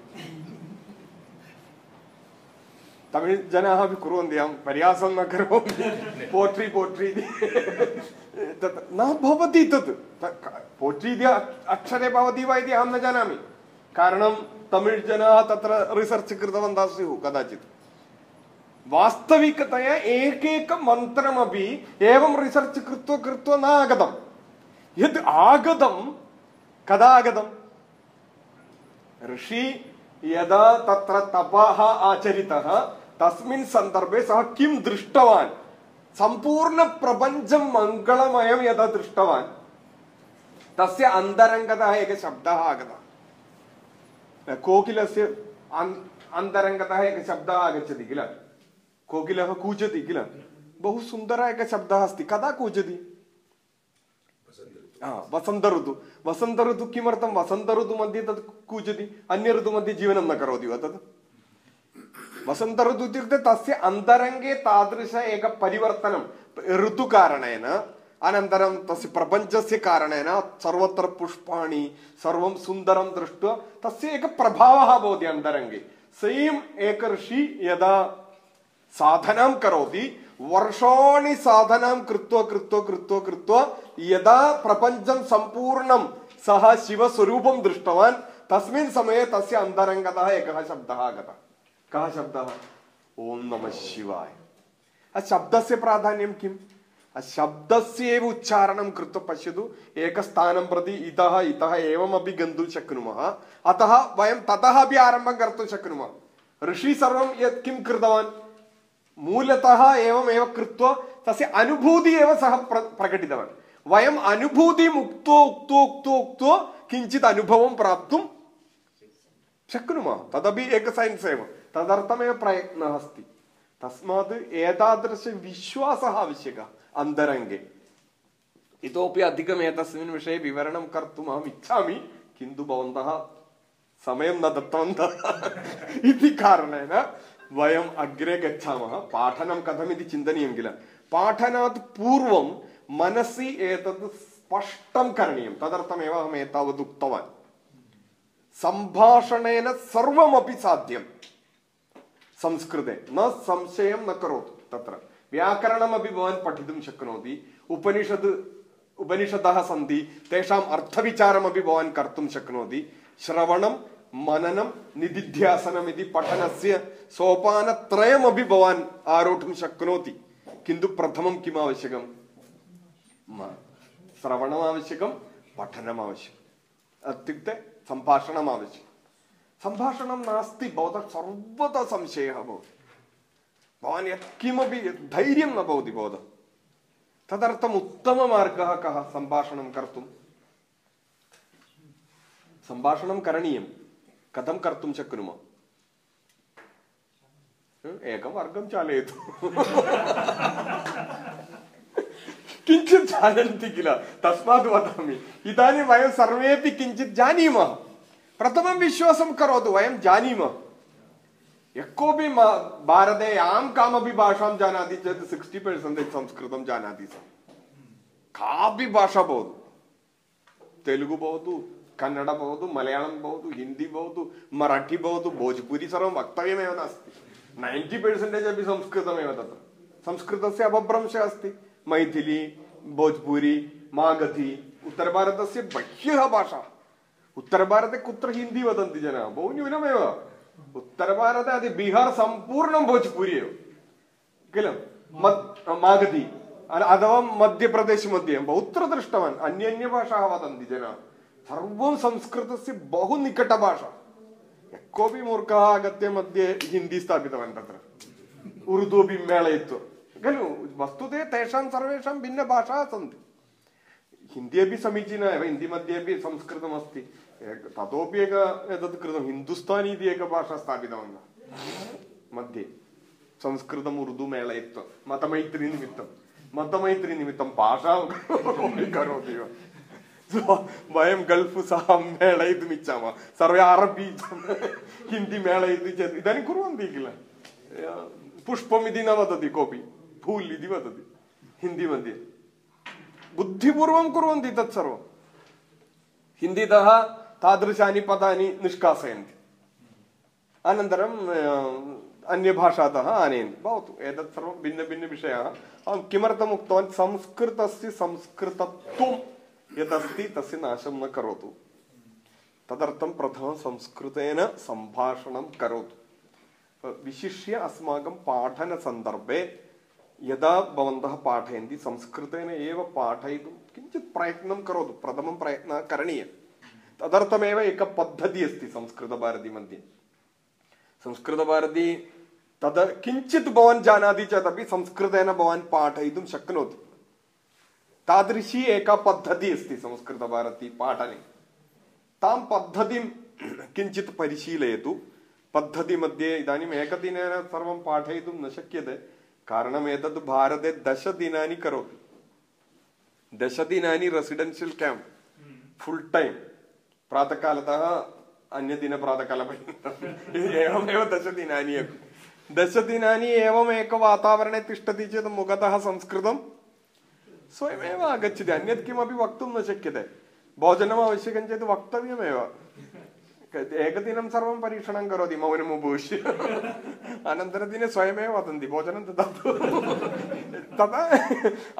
तमिळ् जनाः अपि कुर्वन्ति अहं पर्यासं न करोमि पोट्रि पोट्रि इति तत् न भवति तत् पोट्रि इति अक्षरे भवति वा इति अहं न जानामि कारणं तमिळ् जनाः तत्र रिसर्च् कृतवन्तः स्युः कदाचित् वास्तविकतया एकैकं मन्त्रमपि एवं रिसर्च् कृत्वा कृत्वा न आगतं यत् आगतं कदा आगतं ऋषि यदा तत्र तपः आचरितः तस्मिन् सन्दर्भे सः किं दृष्टवान् सम्पूर्णप्रपञ्चं मङ्गलमयं यदा दृष्टवान् तस्य अन्तरङ्गतः एकः शब्दः आगतः कोकिलस्य अन्तरङ्गतः एकः शब्दः आगच्छति किल कोकिलः कूजति किल बहु सुन्दरः एकः शब्दः अस्ति कदा कूजति वसन्त ऋतु वसन्त ऋतु किमर्थं वसन्त ऋतुमध्ये तत् कूजति अन्य ऋतुमध्ये जीवनं न करोति वा तत् वसन्त ऋतु इत्युक्ते तस्य अन्तरङ्गे तादृश एक परिवर्तनं ऋतुकारणेन अनन्तरं तस्य प्रपञ्चस्य कारणेन सर्वत्र पुष्पाणि सर्वं सुन्दरं दृष्ट्वा तस्य एकः प्रभावः भवति अन्तरङ्गे सेम् एक ऋषि यदा साधनां करोति वर्षाणि साधनां कृत्वा कृत्वा कृत्वा कृत्वा यदा प्रपञ्चं सम्पूर्णं सः शिवस्वरूपं दृष्टवान् तस्मिन् समये तस्य अन्तरङ्गतः एकः शब्दः आगतः कः शब्दः ॐ नमः शिवाय। शब्दस्य प्राधान्यं किम्? शब्दस्य एव उच्चारणं कृत्वा पश्यतु, एकस्थानं प्रति इतः इतः एवमपि गन्तुं अतः वयं ततः अपि आरम्भं कर्तुं शक्नुमः। ऋषि सर्वं यत् किं कृतवान्? मूलतः एवमेव कृत्वा तस्य अनुभूतिः प्र, प्रकटितवान्। वयम् अनुभूतिम् उक्त्वा उक्त्वा उक्त्वा उक्त्वा किञ्चित् अनुभवं प्राप्तुं शक्नुमः। तदपि एक सैन्स् एव। तदर्थमेव प्रयत्नः अस्ति तस्मात् एतादृशविश्वासः आवश्यकः अन्तरङ्गे इतोपि अधिकम् एतस्मिन् विषये विवरणं कर्तुम् अहम् इच्छामि किन्तु भवन्तः समयं न दत्तवन्तः इति कारणेन वयम् अग्रे गच्छामः पाठनं कथमिति चिन्तनीयं किल पाठनात् पूर्वं मनसि एतत् स्पष्टं करणीयं तदर्थमेव अहम् एतावत् उक्तवान् सम्भाषणेन सर्वमपि साध्यं സംസ്കൃതെ. ന സംശയം ന കരോത് തത്ര. വ്യാകരണമപി ഭവൻ പഠിതും ശക്നോതി. ഉപനിഷത് ഉപനിഷതः സന്ധി. തേഷാം അർത്ഥവിചാരമപി ഭവൻ കർത്തും ശക്നോതി. ശ്രവണം മനനം നിധിധ്യാസനം ഇതി പഠനസ്യ സോപാനത്രയമപി ഭവാൻ ആരോട്ടും ശക്നോതി. കിന്തു പ്രഥമം കിം ആവശ്യകം? ശ്രവണം ആവശ്യകം പഠനം ആവശ്യം ഇത്യുക്തെ സംഭാഷണം ആവശ്യം सम्भाषणं नास्ति भवतः सर्वदा संशयः भवति भवान् यत्किमपि धैर्यं न भवति भवतः तदर्थम् उत्तममार्गः कः सम्भाषणं कर्तुं सम्भाषणं करणीयं कथं कर्तुं शक्नुमः एकं वर्गं चालयतु किञ्चित् जानन्ति किल तस्मात् वदामि इदानीं वयं सर्वेपि किञ्चित् जानीमः प्रथमं विश्वासं करोतु, वयं जानीमः। यः कोऽपि भारते यां कामपि भाषां जानाति चेत् सिक्स्टि पर्सेण्टेज् संस्कृतं जानाति सः। कापि भाषा भवतु। तेलुगु भवतु, कन्नड भवतु, मलयाळं भवतु, हिंदी भवतु, मराठी भवतु, भोजपुरी सर्वं वक्तव्यमेव नास्ति। नैन्टि पर्सेण्टेज् अपि संस्कृतमेव तत्र। संस्कृतस्य अपभ्रंशः अस्ति। मैथिली, भोजपुरी, मागधी, उत्तरभारतस्य बह्व्यः भाषा। उत्तरभारते कुत्र हिन्दी वदन्ति जनाः बहु न्यूनमेव उत्तरभारते अति बिहार सम्पूर्णं भोजपुरी एव किल मागधी अथवा मध्यप्रदेशमध्ये बहुत्र दृष्टवान् अन्य अन्यभाषाः वदन्ति जनाः सर्वं संस्कृतस्य बहु निकटभाषा यः कोऽपि मूर्खः आगत्य मध्ये हिन्दी स्थापितवान् तत्र उर्दू अपि मेलयित्वा खलु वस्तुतः तेषां सर्वेषां भिन्नभाषाः सन्ति हिन्दी अपि समीचीना एव हिन्दी मध्ये अपि संस्कृतमस्ति ततोपि एक एतत् कृतं हिन्दुस्तानी इति एका भाषा स्थापितवन्तः मध्ये संस्कृतम् उर्दु मेलयित्वा मतमैत्रीनिमित्तं मतमैत्रीनिमित्तं भाषां करोति वा वयं गल्फ् सह मेलयितुमिच्छामः सर्वे अरबी हिन्दी मेलयति चेत् इदानीं कुर्वन्ति किल पुष्पम् इति न वदति कोऽपि फूल् इति वदति हिन्दी मध्ये बुद्धिपूर्वं कुर्वन्ति तत्सर्वं हिन्दीतः तादृशानि पदानि निष्कासयन्ति। अनन्तरम् अन्यभाषातः आनयन्ति। भवतु एतत् सर्वं भिन्नभिन्नविषयाः। अहं किमर्थम् उक्तवान् संस्कृतस्य संस्कृतत्वं। यदस्ति तस्य नाशं न करोतु। तदर्थं प्रथमं संस्कृतेन सम्भाषणं करोतु। विशिष्य अस्माकं पाठनसन्दर्भे यदा भवन्तः पाठयन्ति संस्कृतेन एव पाठयितुं किञ्चित् प्रयत्नं करोतु। प्रथमं प्रयत्नः करणीयः। तदर्थमेव एका पद्धतिः अस्ति संस्कृतभारती मध्ये. संस्कृतभारती तद् किञ्चित् भवान् जानाति चेदपि संस्कृतेन भवान् पाठयितुं शक्नोति. तादृशी एका पद्धतिः अस्ति संस्कृतभारती पाठने. तां पद्धतिं किञ्चित् परिशीलयतु. पद्धतिमध्ये इदानीम् एकदिनेन सर्वं पाठयितुं न शक्यते. कारणम् एतद् भारते दशदिनानि करोति. दशदिनानि रेसिडेन्शियल् क्याम्प् फुल् टैम् प्रातःकालतः अन्यदिनप्रातःकालपर्यन्तम् एवमेव दशदिनानि अपि दशदिनानि एवम् एकवातावरणे तिष्ठति चेत् मुखतः संस्कृतं स्वयमेव आगच्छति अन्यत् किमपि वक्तुं न शक्यते भोजनम् आवश्यकं चेत् वक्तव्यमेव एकदिनं सर्वं परीक्षणं करोति मौनम् उपविश्य अनन्तरदिने स्वयमेव वदन्ति भोजनं ददातु तदा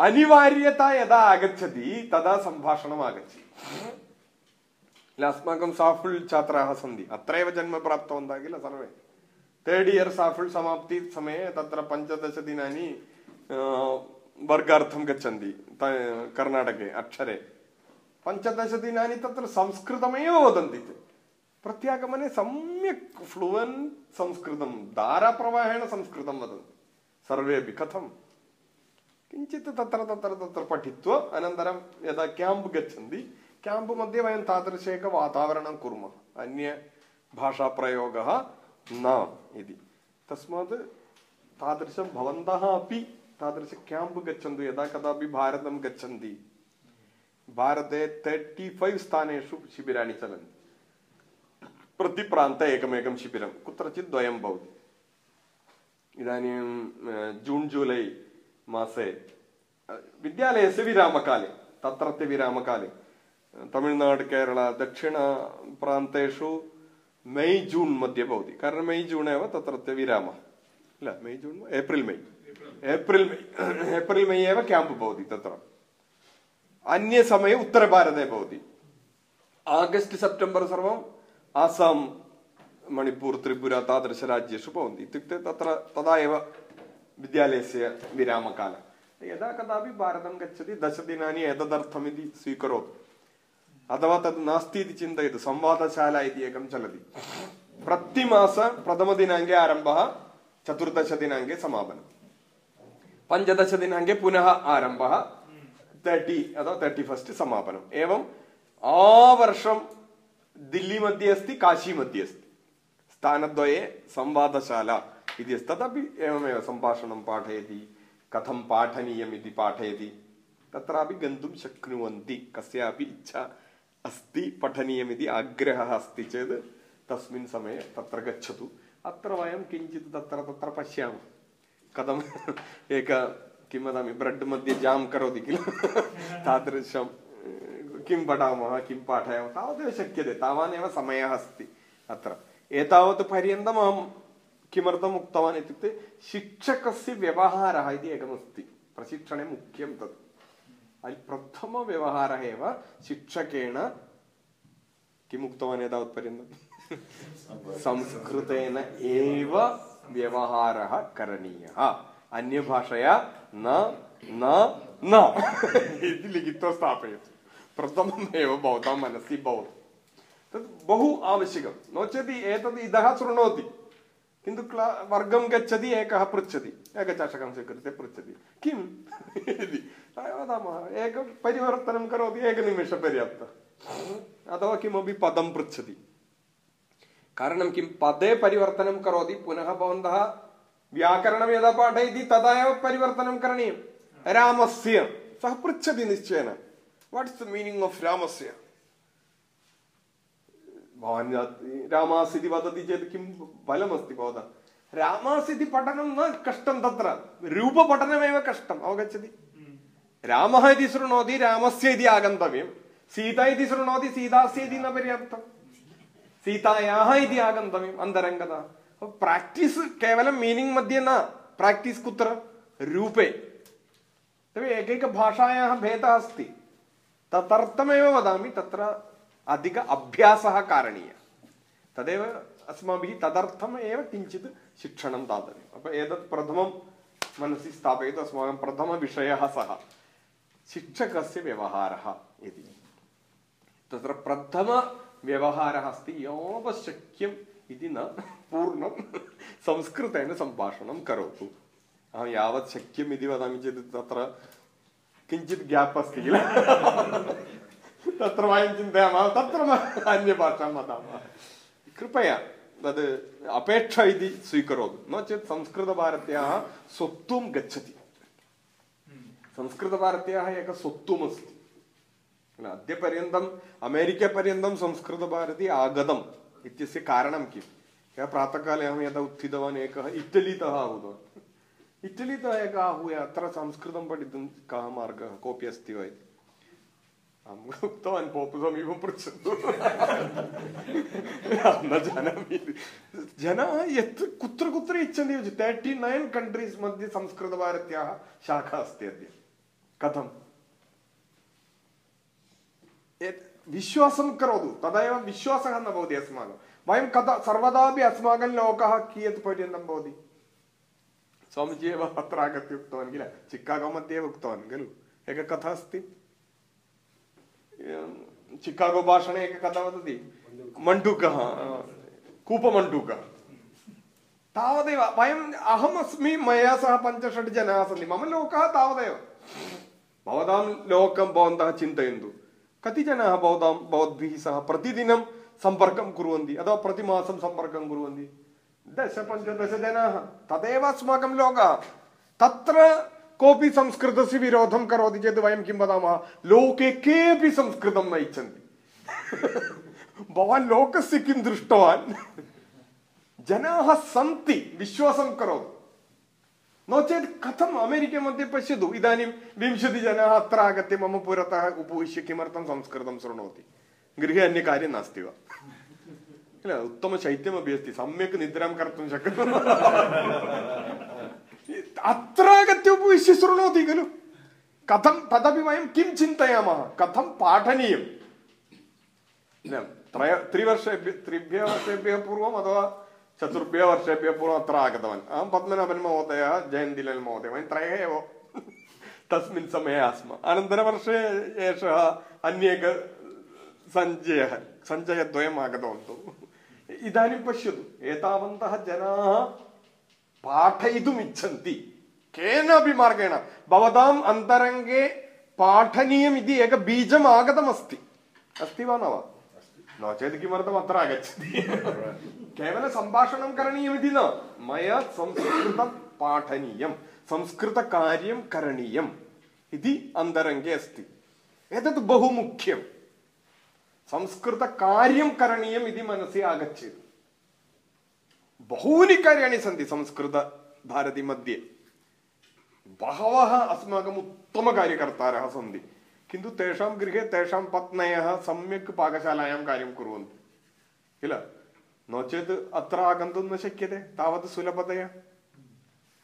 अनिवार्यता यदा आगच्छति तदा सम्भाषणम् आगच्छति अस्माकं साफुल् छात्राः सन्ति अत्रैव जन्म प्राप्तवन्तः किल सर्वे तर्ड् इयर् साफुल् समाप्ति समये तत्र पञ्चदशदिनानि वर्गार्थं गच्छन्ति कर्णाटके अक्षरे पञ्चदशदिनानि तत्र संस्कृतमेव वदन्ति ते प्रत्यागमने सम्यक् फ्लुवेण्ट् संस्कृतं धाराप्रवाहेण संस्कृतं वदन्ति सर्वेपि कथं किञ्चित् तत्र तत्र तत्र पठित्वा अनन्तरं यदा क्याम्प् गच्छन्ति क्याम्प् मध्ये वयं तादृश एकं वातावरणं कुर्मः अन्यभाषाप्रयोगः न इति तस्मात् तादृशं भवन्तः अपि तादृश क्याम्प् गच्छन्तु यदा कदापि भारतं गच्छन्ति भारते तर्टि फैव् स्थानेषु शिबिराणि चलन्ति प्रतिप्रान्ते एकमेकं शिबिरं कुत्रचित् द्वयं भवति इदानीं जून् जुलै मासे विद्यालयस्य विरामकाले तत्रत्य विरामकाले तमिळ्नाडु केरळ दक्षिणप्रान्तेषु मै जून् मध्ये भवति। कारणं मै जून् एव तत्रत्य विरामः। किल मै जून्, एप्रिल् मै एप्रिल् मै एप्रिल् मै एव क्याम्प् भवति तत्र। अन्यसमये उत्तरभारते भवति। आगस्ट्, सेप्टेम्बर् सर्वं आसां मणिपूर्, त्रिपुरा तादृशराज्येषु भवन्ति। इत्युक्ते तत्र तदा एव विद्यालयस्य विरामकालः। यदा कदापि भारतं गच्छति, दशदिनानि एतदर्थमिति स्वीकरोतु। अथवा तद् नास्ति इति चिन्तयतु, संवादशाला इति एकं चलति। प्रतिमास प्रथमदिनाङ्के आरम्भः, चतुर्दशदिनाङ्के समापनं। पञ्चदशदिनाङ्के पुनः आरम्भः तर्टि अथवा तर्टि फस्ट् समापनम् आवर्षं दिल्ली मध्ये अस्ति, काशी मध्ये अस्ति। स्थानद्वये संवादशाला इति अस्ति। तदपि एवमेव सम्भाषणं पाठयति, कथं पाठनीयम् इति पाठयति। तत्रापि गन्तुं शक्नुवन्ति, कस्यापि इच्छा अस्ति पठनीयमिति आग्रहः अस्ति चेत् तस्मिन् समये तत्र गच्छतु। अत्र वयं किञ्चित् तत्र तत्र पश्यामः। कथम्? एक किं वदामि, ब्रेड् मध्ये जाम् करोति किल? तादृशं, किं पठामः, किं पाठयामः? तावदेव शक्यते। तावानेव समयः अस्ति अत्र। एतावत् पर्यन्तम् अहं किमर्थम् उक्तवान् इत्युक्ते, शिक्षकस्य व्यवहारः इति एकमस्ति। प्रशिक्षणे मुख्यं तत्। प्रथमव्यवहारः एव शिक्षकेण किम् उक्तवान् एतावत्पर्यन्तं संस्कृतेन एव व्यवहारः करणीयः। अन्यभाषया न न न। इति लिखित्वा स्थापयतु। प्रथमम् एव भवतां मनसि भवतु। तत् बहु आवश्यकं। नो चेत् एतत् इतः शृणोति। किन्तु क्ला वर्गं गच्छति एकः पृच्छति। एकचषकं स्वीकृत्य पृच्छति। किम्? इति। वदामः एकं परिवर्तनं करोति एकनिमेषपर्याप्तम् अथवा किमपि पदं पृच्छति कारणं किं पदे परिवर्तनं करोति पुनः भवन्तः व्याकरणं यदा पाठयति तदा एव परिवर्तनं करणीयं रामस्य सः पृच्छति निश्चयेन what is the meaning of रामस्य भवान् रामास् इति वदति चेत् किं बलमस्ति भवतः रामास् इति पठनं न कष्टं तत्र रूपपठनमेव कष्टम् अवगच्छति रामः इति शृणोति रामस्य इति सीता इति शृणोति सीतास्य न पर्याप्तं सीतायाः इति आगन्तव्यम् अन्तरङ्गता प्राक्टीस् केवलं मध्ये न प्राक्टीस् कुत्र रूपे तर्हि एकैकभाषायाः भेदः अस्ति तदर्थमेव वदामि तत्र अधिक अभ्यासः कारणीयः तदेव अस्माभिः तदर्थम् एव किञ्चित् शिक्षणं दातव्यम् अप एतत् प्रथमं मनसि स्थापयतु अस्माकं प्रथमविषयः सः शिक्षकस्य व्यवहारः इति तत्र प्रथमव्यवहारः अस्ति यावत् इति न पूर्णं संस्कृतेन सम्भाषणं करोतु अहं यावत् शक्यम् इति वदामि चेत् तत्र किञ्चित् ग्याप् अस्ति किल तत्र वयं चिन्तयामः तत्र अन्यभाषां वदामः कृपया तद् अपेक्षा इति स्वीकरोतु नो चेत् संस्कृतभारत्याः स्वत्वं गच्छति संस्कृतभारत्याः एकं स्वत्वमस्ति किल अद्यपर्यन्तम् अमेरिकापर्यन्तं संस्कृतभारती आगतम् इत्यस्य कारणं किम् ह्यः प्रातःकाले अहं यदा उत्थितवान् एकः इटलीतः आहूतवान् इटलीतः एकः आहूय अत्र संस्कृतं पठितुं कः मार्गः कोऽपि अस्ति वा इति अहम् उक्तवान् भवतु समीपं पृच्छतु न जानामि जनाः यत् कुत्र कुत्र इच्छन्ति तर्टि नैन् कण्ट्रीस् मध्ये संस्कृतभारत्याः शाखा अस्ति अद्य कथं विश्वासं करोतु तदा एव विश्वासः न भवति अस्माकं। वयं कदा सर्वदापि अस्माकं लोकः कियत् पर्यन्तं भवति? स्वामीजी एव अत्र आगत्य उक्तवान् किल? चिक्कागो मध्ये एव उक्तवान्, खलु? एका कथा अस्ति? चिकागो भाषणे एका कथा वदति? मण्डूकः कूपमण्डूकः। तावदेव, वयम् अहमस्मि, मया सह पञ्च षड् जनाः सन्ति, मम लोकः तावदेव। भवतां लोकं भवन्तः चिन्तयन्तु कति जनाः भवतां भवद्भिः सह प्रतिदिनं सम्पर्कं कुर्वन्ति अथवा प्रतिमासं सम्पर्कं कुर्वन्ति दश पञ्चदशजनाः तदेव अस्माकं लोकः तत्र कोऽपि संस्कृतस्य विरोधं करोति चेत् वयं किं वदामः लोके केऽपि संस्कृतं न इच्छन्ति भवान् लोकस्य किं दृष्टवान् जनाः सन्ति विश्वासं करोतु नो चेत् कथम् अमेरिका मध्ये पश्यतु इदानीं विंशतिजनाः अत्र आगत्य मम पुरतः उपविश्य किमर्थं संस्कृतं शृणोति गृहे अन्यकार्यं नास्ति वा किल उत्तमशैत्यमपि अस्ति सम्यक् निद्रां कर्तुं शक्नुमः अत्र आगत्य उपविश्य शृणोति खलु कथं तदपि वयं किं चिन्तयामः कथं पाठनीयं त्रय त्रिवर्षेभ्यः त्रिभ्यः वर्षेभ्यः पूर्वम् अथवा चतुर्भ्यः वर्षेभ्यः पूर्वम् अत्र आगतवान् अहं पद्मनाभन् महोदयः जयन्तिलाल् महोदयः वयं त्रयः एव तस्मिन् समये आस्म अनन्तरवर्षे एषः अन्येक सञ्जयः सञ्जयद्वयम् आगतवन्तौ इदानीं पश्यतु एतावन्तः जनाः पाठयितुम् इच्छन्ति केनापि मार्गेण भवताम् अन्तरङ्गे पाठनीयम् इति एकं बीजम् आगतमस्ति अस्ति वा न वा नो चेत् किमर्थम् अत्र आगच्छति केवलं सम्भाषणं करणीयमिति न मया संस्कृतं पाठनीयं संस्कृतकार्यं करणीयम् इति अन्तरङ्गे अस्ति एतत् बहु मुख्यं संस्कृतकार्यं करणीयम् इति मनसि आगच्छेत् बहूनि कार्याणि सन्ति संस्कृतभारतीमध्ये बहवः अस्माकम् उत्तमकार्यकर्तारः सन्ति किन्तु तेषां गृहे तेषां पत्न्यः सम्यक् पाकशालायां कार्यं कुर्वन्ति। किल? नो चेत् अत्र आगन्तुं न शक्यते, तावत् सुलभतया।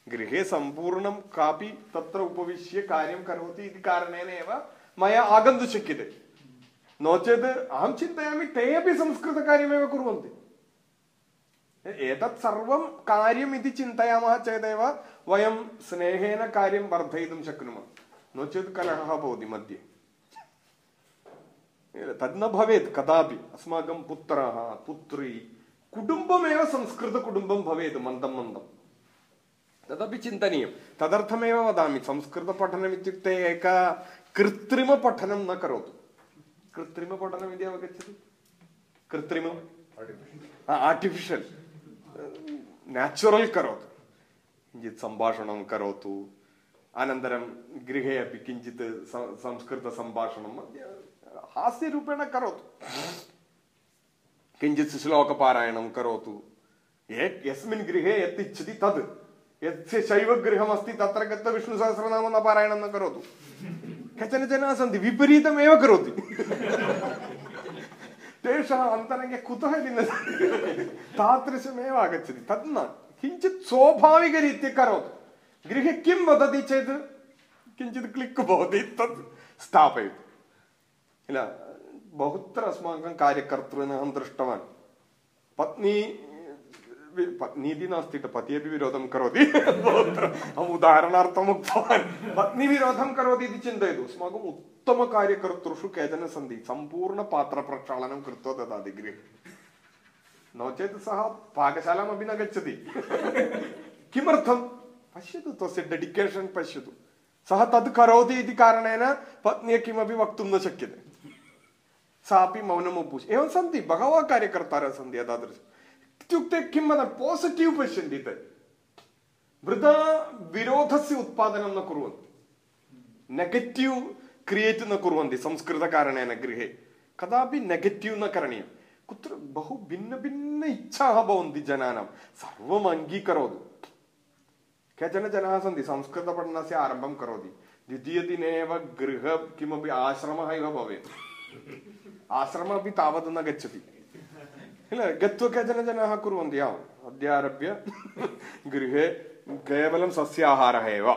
गृहे सम्पूर्णं कापि तत्र उपविश्य कार्यं करोति इति कारणेन एव मया आगन्तुं शक्यते। नो चेत् अहं चिन्तयामि, ते अपि संस्कृतकार्यमेव कुर्वन्ति। एतत् सर्वं कार्यम् इति चिन्तयामः चेदेव वयं स्नेहेन कार्यं वर्धयितुं शक्नुमः। नो चेत् कलहः भवति मध्ये। तद् न भवेत् कदापि अस्माकं पुत्रः पुत्री कुटुम्बमेव संस्कृतकुटुम्बं भवेत् मन्दं मन्दं तदपि चिन्तनीयं तदर्थमेव वदामि संस्कृतपठनम् इत्युक्ते एक कृत्रिमपठनं न करोतु कृत्रिमपठनम् इति अवगच्छति कृत्रिमम् आर्टिफिशियल् नेचुरल् करोतु किञ्चित् सम्भाषणं करोतु अनन्तरं गृहे अपि किञ्चित् संस्कृतसम्भाषणं हास्यरूपेण करोतु। किञ्चित् श्लोकपारायणं करोतु। यस्मिन् गृहे यत् इच्छति तद्। यस्य शैवगृहमस्ति तत्र गत्वा विष्णुसहस्रनाम न पारायणं न करोतु। केचन जनाः सन्ति, विपरीतमेव करोति। तेषाम् अन्तरङ्गे कुतः इति न तादृशमेव आगच्छति। तद् न। किञ्चित् स्वाभाविकरीत्या करोतु। गृहे किं वदति चेत् किञ्चित् क्लिक् भवति तत् स्थापयतु। किल बहुत्र अस्माकं कार्यकर्तॄन् अहं दृष्टवान् पत्नी पत्नी इति नास्ति पति अपि विरोधं करोति बहुत्र अहम् उदाहरणार्थम् उक्तवान् पत्नीविरोधं करोति इति चिन्तयतु अस्माकम् उत्तमकार्यकर्तृषु केचन सन्ति सम्पूर्णपात्रप्रक्षालनं कृत्वा ददाति गृहे नो चेत् सः पाकशालामपि न गच्छति किमर्थं पश्यतु तस्य डेडिकेशन् पश्यतु सः तत् करोति इति कारणेन पत्न्या किमपि वक्तुं न शक्यते सापि मौनम् उपूष्य एवं सन्ति बहवः कार्यकर्तारः सन्ति एतादृश इत्युक्ते किं वदामि पासिटिव् पश्यन्ति तत् वृथा विरोधस्य उत्पादनं न कुर्वन्ति नेगेटिव् क्रियेट् न कुर्वन्ति संस्कृतकारणेन गृहे कदापि नेगेटिव् न करणीयं कुत्र बहु भिन्नभिन्न इच्छाः भवन्ति जनानां सर्वम् अङ्गीकरोतु केचन जनाः सन्ति संस्कृतपठनस्य आरम्भं करोति द्वितीयदिने एव गृह किमपि आश्रमः इव भवेत् आश्रमः अपि तावत् न गच्छति किल गत्वा केचन जनाः कुर्वन्ति आम् अद्य आरभ्य गृहे केवलं सस्याहारः एव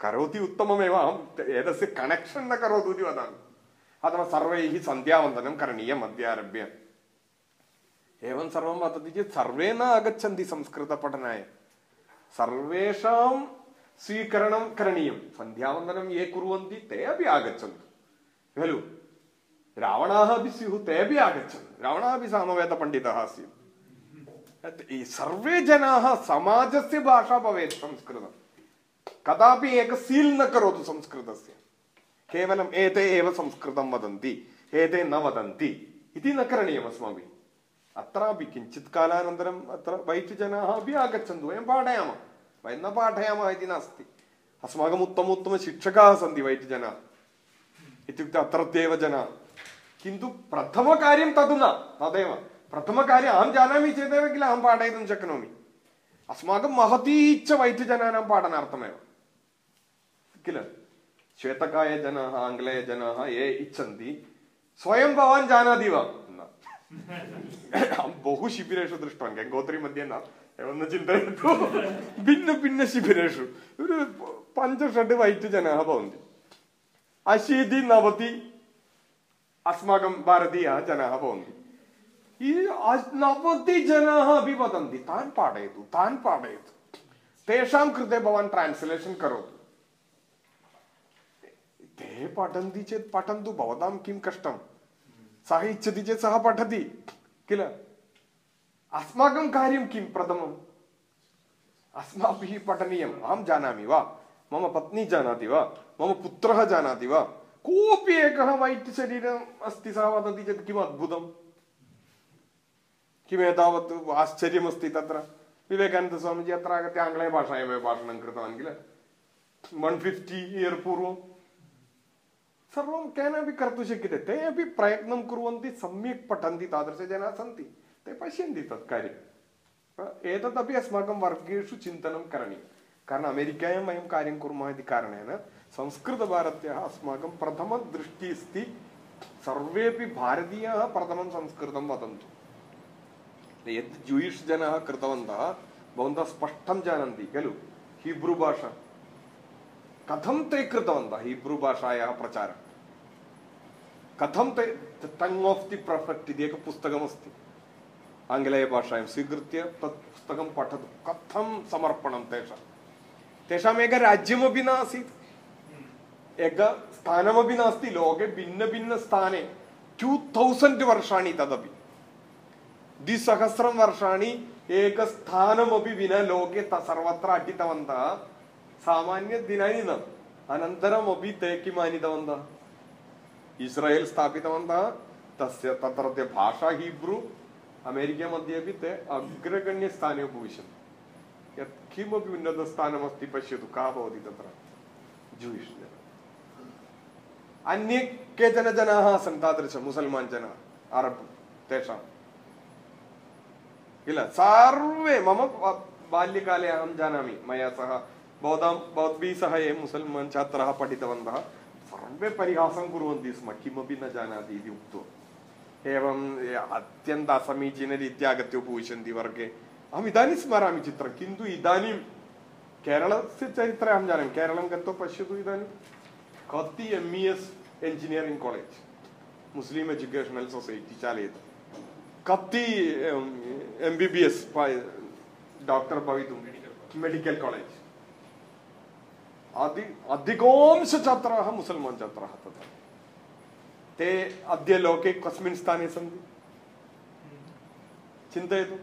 करोति उत्तममेव अहम् एतस्य कनेक्षन् न करोतु इति वदामि अथवा सर्वैः सन्ध्यावन्दनं करणीयम् अद्य आरभ्य एवं सर्वं वदति चेत् सर्वे न आगच्छन्ति संस्कृतपठनाय सर्वेषां स्वीकरणं करणीयं सन्ध्यावन्दनं ये कुर्वन्ति ते अपि आगच्छन्तु खलु रावणाः अपि स्युः ते अपि आगच्छन् रावणः अपि सामवेदपण्डितः आसीत् सर्वे जनाः समाजस्य भाषा भवेत् संस्कृतं कदापि एक सील् न करोतु संस्कृतस्य केवलम् एते एव संस्कृतं वदन्ति एते न वदन्ति इति न करणीयम् अस्माभिः अत्रापि किञ्चित् कालानन्तरम् अत्र वैट् जनाः अपि आगच्छन्तु वयं पाठयामः वयं न पाठयामः इति नास्ति अस्माकम् उत्तम उत्तमशिक्षकाः सन्ति वैट् जनाः इत्युक्ते अत्रत्येव जनाः किन्तु प्रथमकार्यं तद् न तदेव प्रथमकार्यम् अहं जानामि चेदेव किल अहं पाठयितुं शक्नोमि अस्माकं महती इच्छा वैद्यजनानां पाठनार्थमेव किल श्वेतकायजनाः आङ्ग्लेयजनाः ये इच्छन्ति स्वयं भवान् जानाति वा न अहं बहु शिबिरेषु दृष्टवान् गङ्गोत्री मध्ये न एवं न चिन्तयतु भिन्नभिन्नशिबिरेषु पञ्च षड् वैद्यजनाः भवन्ति अशीति नवति अस्माकं भारतीयाः जनाः भवन्ति नवतिजनाः अपि वदन्ति तान् पाठयतु तान् पाठयतु तेषां कृते भवान् ट्रान्स्लेशन् करोतु ते पठन्ति चेत् पठन्तु भवतां किं कष्टं सः इच्छति चेत् सः पठति किल अस्माकं कार्यं किं प्रथमम् अस्माभिः पठनीयम् अहं जानामि वा मम पत्नी जानाति वा मम पुत्रः जानाति वा कोऽपि एकः वैट् शरीरम् अस्ति सः वदति चेत् किम् अद्भुतम् किम् एतावत् आश्चर्यमस्ति तत्र विवेकानन्दस्वामीजी अत्र आगत्य आङ्ग्लभाषायामेव भाषणं कृतवान् किल वन् फिफ्टि इयर् पूर्वं सर्वं केनापि कर्तुं शक्यते ते अपि प्रयत्नं कुर्वन्ति सम्यक् पठन्ति तादृशजनाः सन्ति ते पश्यन्ति तत् कार्यम् एतदपि अस्माकं वर्गेषु चिन्तनं करणीयं कारणम् अमेरिकायां वयं कार्यं कुर्मः इति कारणेन संस्कृतभारत्याः अस्माकं प्रथमदृष्टिः अस्ति सर्वेपि भारतीयाः प्रथमं संस्कृतं वदन्तु यत् जूयिष् जनाः कृतवन्तः भवन्तः स्पष्टं जानन्ति खलु हीब्रू भाषा कथं ते कृतवन्तः हीब्रू भाषायाः प्रचारं कथं ते टङ्ग् आफ् दि प्रफेक्ट् इति एकं पुस्तकमस्ति आङ्ग्लेयभाषायां स्वीकृत्य तत् पुस्तकं पठतु कथं समर्पणं तेषां तेषाम् एकं राज्यमपि नासीत्। एकं स्थानमपि नास्ति, लोके भिन्नभिन्नस्थाने टु तौसण्ड् वर्षाणि तदपि। द्विसहस्रं वर्षाणि एकस्थानमपि विना लोके सर्वत्र अटितवन्तः। सामान्यदिनानि न अनन्तरमपि ते किम् आनीतवन्तः? इस्रायेल् स्थापितवन्तः। तस्य तत्रत्य भाषा हीब्रू अमेरिका मध्ये अपि ते अग्रगण्यस्थाने उपविशन्ति। यत्किमपि उन्नतस्थानमस्ति, पश्यतु का भवति तत्र? जूयिष् अन्ये केचन जनाः आसन् तादृश मुसल्मान् जनाः, अरब्, तेषां। किल? सर्वे मम बाल्यकाले अहं जानामि, मया सह, भवतां, भवद्भिः सह ये मुसल्मान् छात्राः पठितवन्तः, सर्वे परिहासं कुर्वन्ति स्म, किमपि न जानाति इति उक्त्वा। एवम् अत्यन्त असमीचीनरीत्या आगत्य उपविशन्ति वर्गे। अहम् इदानीं स्मरामि चित्रं। किन्तु इदानीं केरलस्य चरित्रे अहं जानामि। केरलं गत्वा पश्यतु इदानीं। कति M E S engineering college Muslim educational society चालयति। कति M B B S doctor भवितुं मेडिकल् कालेज् अधि अधिकांशछात्राः मुसल्मान् छात्राः तत्र ते अद्य लोके कस्मिन् स्थाने सन्ति। चिन्तयतु।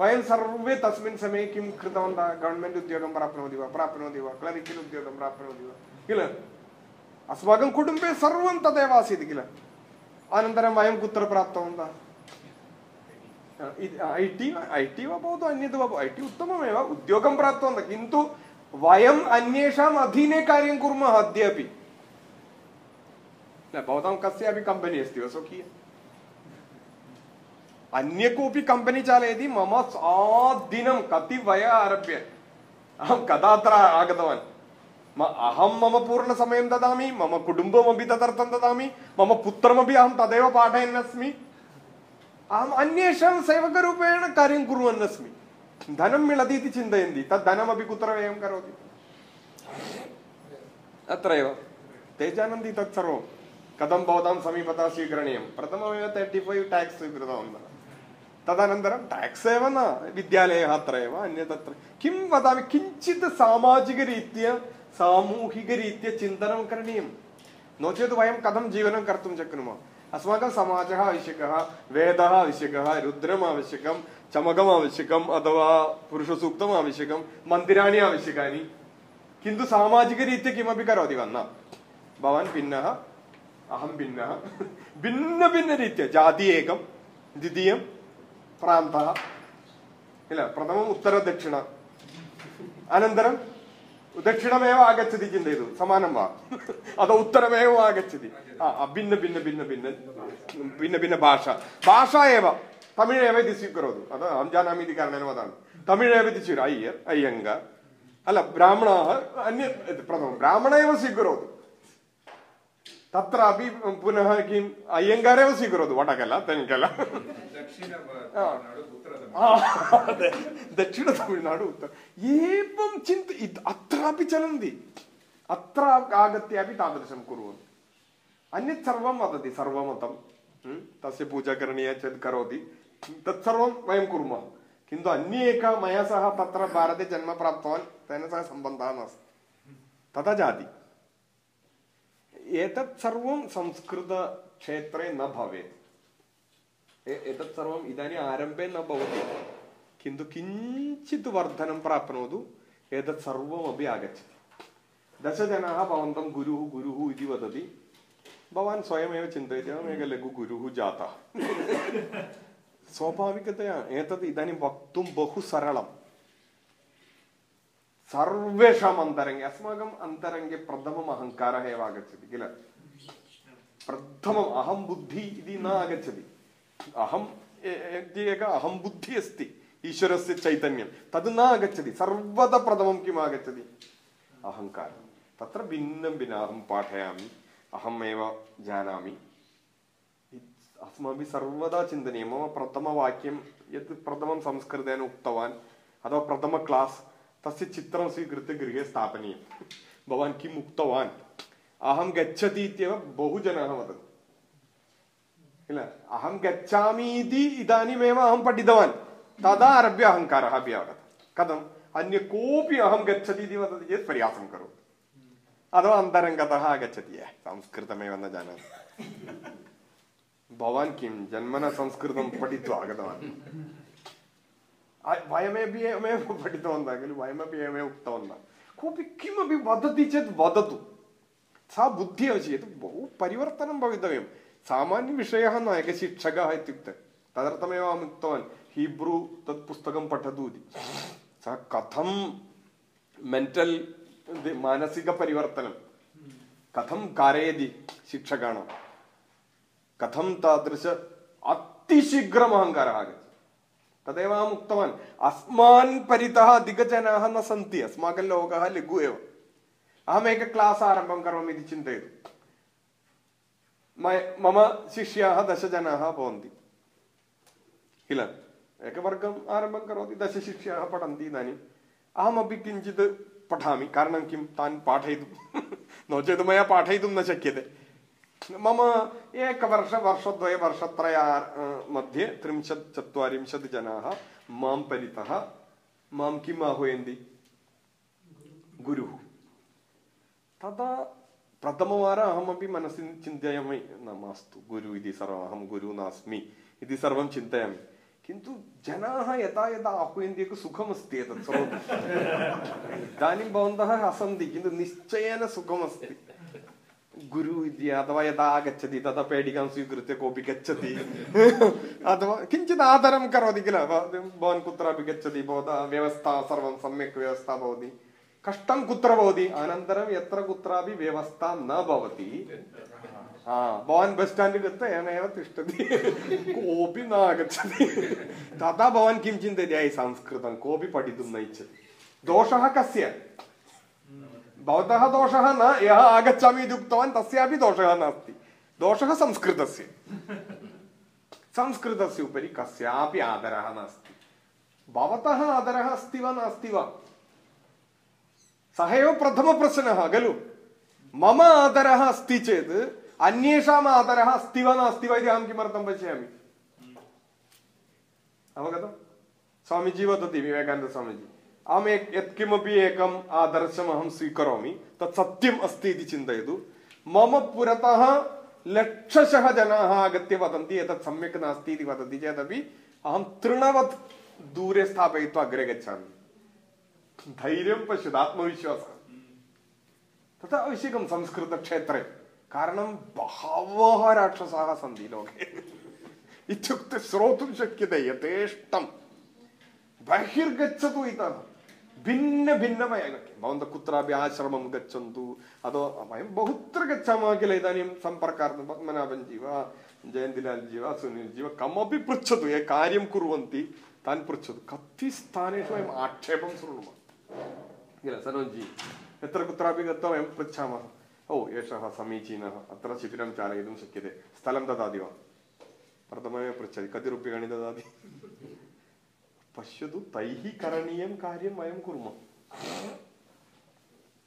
वयं सर्वे तस्मिन् समये किं कृतवन्तः? गवर्मेण्ट् उद्योगं प्राप्नोति वा? प्राप्नोति वा? क्लरिकल् उद्योगं प्राप्नोति वा? किल? अस्माकं कुटुम्बे सर्वं तदेव आसीत् किल? अनन्तरं वयं कुत्र प्राप्तवन्तः? ऐ टि ऐ टि वा भवतु अन्यत् वा ऐ टि उत्तममेव, उद्योगं प्राप्तवन्तः, किन्तु वयम् अन्येषाम् अधीने कार्यं कुर्मः अद्यापि न, भवतां कस्यापि कंपनी अस्ति वा? स्वकीय। अन्य कोऽपि कंपनी चालयति, मम आदिनं कति वयः आरभ्य। अहं कदा अत्र आगतवान्? अहं मम पूर्णसमयं ददामि, मम कुटुम्बमपि तदर्थं ददामि, मम पुत्रमपि अहं तदेव पाठयन् अस्मि अहम् अन्येषां सेवकरूपेण कार्यं कुर्वन् अस्मि धनं मिलति इति चिन्तयन्ति तद् धनमपि कुत्र व्ययं करोति? अत्रैव। ते जानन्ति तत् सर्वं कथं भवतां समीपतः स्वीकरणीयं? प्रथममेव तर्टि फैव् टेक्स् स्वीकृतवन्तः तदनन्तरं टेक्स् एव न विद्यालयः अत्र एव अन्यत् अत्र किं वदामि किञ्चित् सामाजिकरीत्या सामूहिकरीत्या चिन्तनं करणीयं नो चेत् वयं कथं जीवनं कर्तुं शक्नुमः अस्माकं समाजः आवश्यकः वेदः आवश्यकः रुद्रम् आवश्यकं चमकम् आवश्यकम् अथवा पुरुषसूक्तम् आवश्यकं मन्दिराणि आवश्यकानि किन्तु सामाजिकरीत्या किमपि करोति वा न भवान् भिन्नः अहं भिन्नः भिन्नभिन्नरीत्या जाति एकं द्वितीयं प्रान्तः किल प्रथमम् उत्तरदक्षिण अनन्तरं दक्षिणमेव आगच्छति चिन्तयतु समानं वा अथवा उत्तरमेव आगच्छति भिन्न भिन्न भिन्न भिन्न भिन्न भिन्न भाषा भाषा एव तमिळ् एव इति स्वीकरोतु अतः अहं जानामि इति कारणेन वदामि तमिळ् एव इति स्वीकरो अय्यर् अय्यङ्ग अल ब्राह्मणाः अन्य प्रथमं ब्राह्मण एव स्वीकरोतु तत्रापि पुनः किम् अय्यङ्गारेव स्वीकरोतु वटकल तेङ्कल दक्षिणतमिळ्नाडु उत्तर. एवं चिन्त अत्रापि चलन्ति. अत्र आगत्यापि तादृशं कुर्वन्ति अन्यत् सर्वं वदति सर्वमतं. तस्य पूजा करणीया चेत् करोति. तत्सर्वं वयं कुर्मः. किन्तु अन्ये एकः मया सह तत्र भारते जन्म प्राप्तवान् तेन सह सम्बन्धः नास्ति. तथा जाति. एतत् सर्वं संस्कृतक्षेत्रे न भवेत् एतत् सर्वम् इदानीम् आरम्भे न भवति किन्तु किञ्चित् वर्धनं प्राप्नोतु एतत् सर्वमपि आगच्छति दशजनाः भवन्तं गुरुः गुरुः इति वदति भवान् स्वयमेव चिन्तयति अहम् एकः लघुगुरुः जातः स्वाभाविकतया एतत् इदानीं वक्तुं बहु सरलं सर्वेषाम् अन्तरङ्गे अस्माकम् अन्तरङ्गे प्रथमम् अहङ्कारः एव आगच्छति किल प्रथमम् अहं बुद्धि इति न आगच्छति अहम् एक अहं बुद्धिः अस्ति ईश्वरस्य चैतन्यं तद् न आगच्छति सर्वदा प्रथमं किम् आगच्छति अहङ्कारः तत्र भिन्नं भिन्नं अहं पाठयामि अहमेव जानामि अस्माभिः सर्वदा चिन्तनीयं मम प्रथमवाक्यं यत् प्रथमं संस्कृतेन उक्तवान् अथवा प्रथम क्लास् तस्य चित्रं स्वीकृत्य गृहे स्थापनीयं भवान् किम् उक्तवान्? अहं गच्छति इत्येव बहुजनाः वदन्ति किल? अहं गच्छामि इति इदानीमेव अहं पठितवान्। तदा आरभ्य अहङ्कारः अपि आगतः कथम्? अन्य कोऽपि अहं गच्छति इति वदति चेत् प्रयासं करोतु अथवा अन्तरङ्गतः आगच्छति। संस्कृतमेव न जानाति भवान् किं? जन्मना संस्कृतं पठित्वा आगतवान्? वयमपि एवमेव पठितवन्तः खलु वयमपि एवमेव उक्तवन्तः कोऽपि किमपि वदति चेत् वदतु सा बुद्धिः आवश्यकी बहु परिवर्तनं भवितव्यं सामान्यविषयः न एकः शिक्षकः इत्युक्ते तदर्थमेव अहम् उक्तवान् हीब्रू तत् पुस्तकं पठतु इति सः कथं मेण्टल् मानसिकपरिवर्तनं कथं कारयति शिक्षकाणां कथं तादृश अतिशीघ्रम् अहङ्कारः आगच्छति तदेव अहम् उक्तवान्, अस्मान् परितः अधिकजनाः न सन्ति, अस्माकं लोकः लघु एव। अहम् एक क्लास् आरम्भं करोमि इति चिन्तयतु। मम शिष्याः दशजनाः भवन्ति। किल? एकवर्गम् आरम्भं करोति दशशिष्याः पठन्ति इदानीम्। अहमपि किञ्चित् पठामि, कारणं किं? तान् पाठयितुं। नो चेत् मया पाठयितुं न शक्यते। मम एकवर्ष, वर्षद्वय, वर्षत्रया मध्ये त्रिंशत् चत्वारिंशत् जनाः माँ परितः, माँ किम् आह्वयन्ति? गुरुः। तदा प्रथमवारम् अहमपि मनसि चिन्तयामि न मास्तु गुरु इति सर्वम्, अहं गुरुः नास्मि इति सर्वं चिन्तयामि। किन्तु जनाः यदा यदा आह्वयन्ति एकं सुखमस्ति एतत् सर्वम् इदानीं भवन्तः हसन्ति, किन्तु निश्चयेन सुखमस्ति। गुरु अथवा यदा आगच्छति तदा पेटिकां स्वीकृत्य कोऽपि गच्छति अथवा किञ्चित् आदरं करोति किल भवान् कुत्रापि गच्छति भवतः व्यवस्था सर्वं सम्यक् व्यवस्था भवति कष्टं कुत्र भवति अनन्तरं यत्र कुत्रापि व्यवस्था न भवति भवान् बस् स्टाण्ड् गत्वा एवमेव तिष्ठति कोऽपि न आगच्छति तदा भवान् किं चिन्तयति संस्कृतं कोऽपि पठितुं न इच्छति दोषः कस्य भवतः दोषः न, यः आगच्छामि इति उक्तवान्, तस्यापि दोषः नास्ति। दोषः संस्कृतस्य। संस्कृतस्य उपरि कस्यापि आदरः नास्ति। भवतः आदरः अस्ति वा नास्ति वा? सः एव प्रथमप्रश्नः, खलु? मम आदरः अस्ति चेत्, अन्येषाम् आदरः अस्ति वा नास्ति वा इति अहं किमर्थं पश्यामि? अवगतं? स्वामीजी वदति, विवेकानन्दस्वामीजी। अहम् एक यत्किमपि एकम् आदर्शम् अहं स्वीकरोमि, तत् सत्यम् अस्ति मम पुरतः लक्षशः जनाः आगत्य वदन्ति, एतत् सम्यक् नास्ति इति वदति चेदपि अहं तृणवत् दूरे स्थापयित्वा अग्रे गच्छामि। धैर्यं पश्यतु, आत्मविश्वासः। तथा आवश्यकं संस्कृतक्षेत्रे। कारणं बहवः राक्षसाः सन्ति लोके। इत्युक्ते श्रोतुं शक्यते, यथेष्टं। बहिर्गच्छतु इतः। भिन्नभिन्नमय भवन्तः कुत्रापि आश्रमं गच्छन्तु अथवा वयं बहुत्र गच्छामः किल इदानीं सम्पर्कार्थं पद्मनाभञ्जी वा जयन्तिलाल्जी वा सुनील्जी वा कमपि पृच्छतु ये कार्यं कुर्वन्ति तान् पृच्छतु कति स्थानेषु वयम् आक्षेपं शृणुमः किल सनोज्जी यत्र कुत्रापि गत्वा वयं पृच्छामः ओ एषः समीचीनः अत्र शिबिरं चालयितुं शक्यते स्थलं ददाति वा प्रथममेव पृच्छति कति रूप्यकाणि ददाति പശ്യതു തൈഹി കരണീയം കാര്യം വയം കുർമ്മ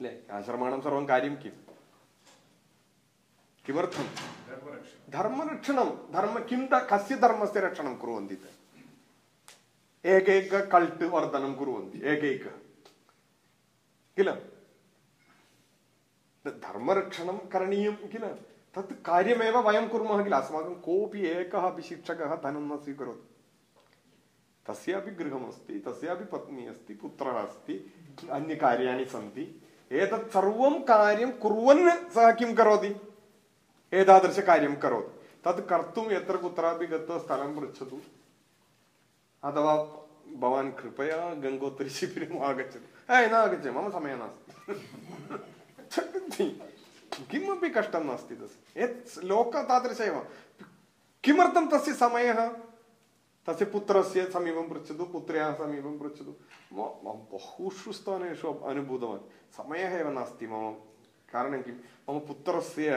അല്ലേ ആശ്രമാണം സർവം കാര്യം കിം കിമർത്ഥം ധർമ്മരക്ഷണം ധർമ്മ കിം കസ്യ ധർമ്മസ്യ രക്ഷണം കുറുവന്തി ഏകൈക കൾട്ട് വർധനം കുറുവന്തി ഏകൈക किल धर्मरक्षणं करणीयं किल तत् कार्यमेव वयं कुर्मः किल अस्माकं कोऽपि एकः अपि शिक्षकः धनं न स्वीकरोति तस्यापि गृहमस्ति तस्यापि पत्नी अस्ति, पुत्रः अस्ति, अन्यकार्याणि सन्ति। एतत् सर्वं कार्यं कुर्वन् सः किं करोति? एतादृशकार्यं करोति। तत् कर्तुं यत्र कुत्रापि गत्वा स्थलं पृच्छतु। अथवा भवान् कृपया गङ्गोत्तरीशिबिरम् आगच्छतु। ए, न आगच्छति, मम समयः नास्ति। किमपि कष्टं नास्ति तस्य। यत् लोकः तादृश एव किमर्थं तस्य समयः? तस्य पुत्रस्य समीपं पृच्छतु पुत्र्याः समीपं पृच्छतु बहुषु स्थानेषु अनुभूतवान् समयः एव नास्ति मम कारणं किं मम पुत्रस्य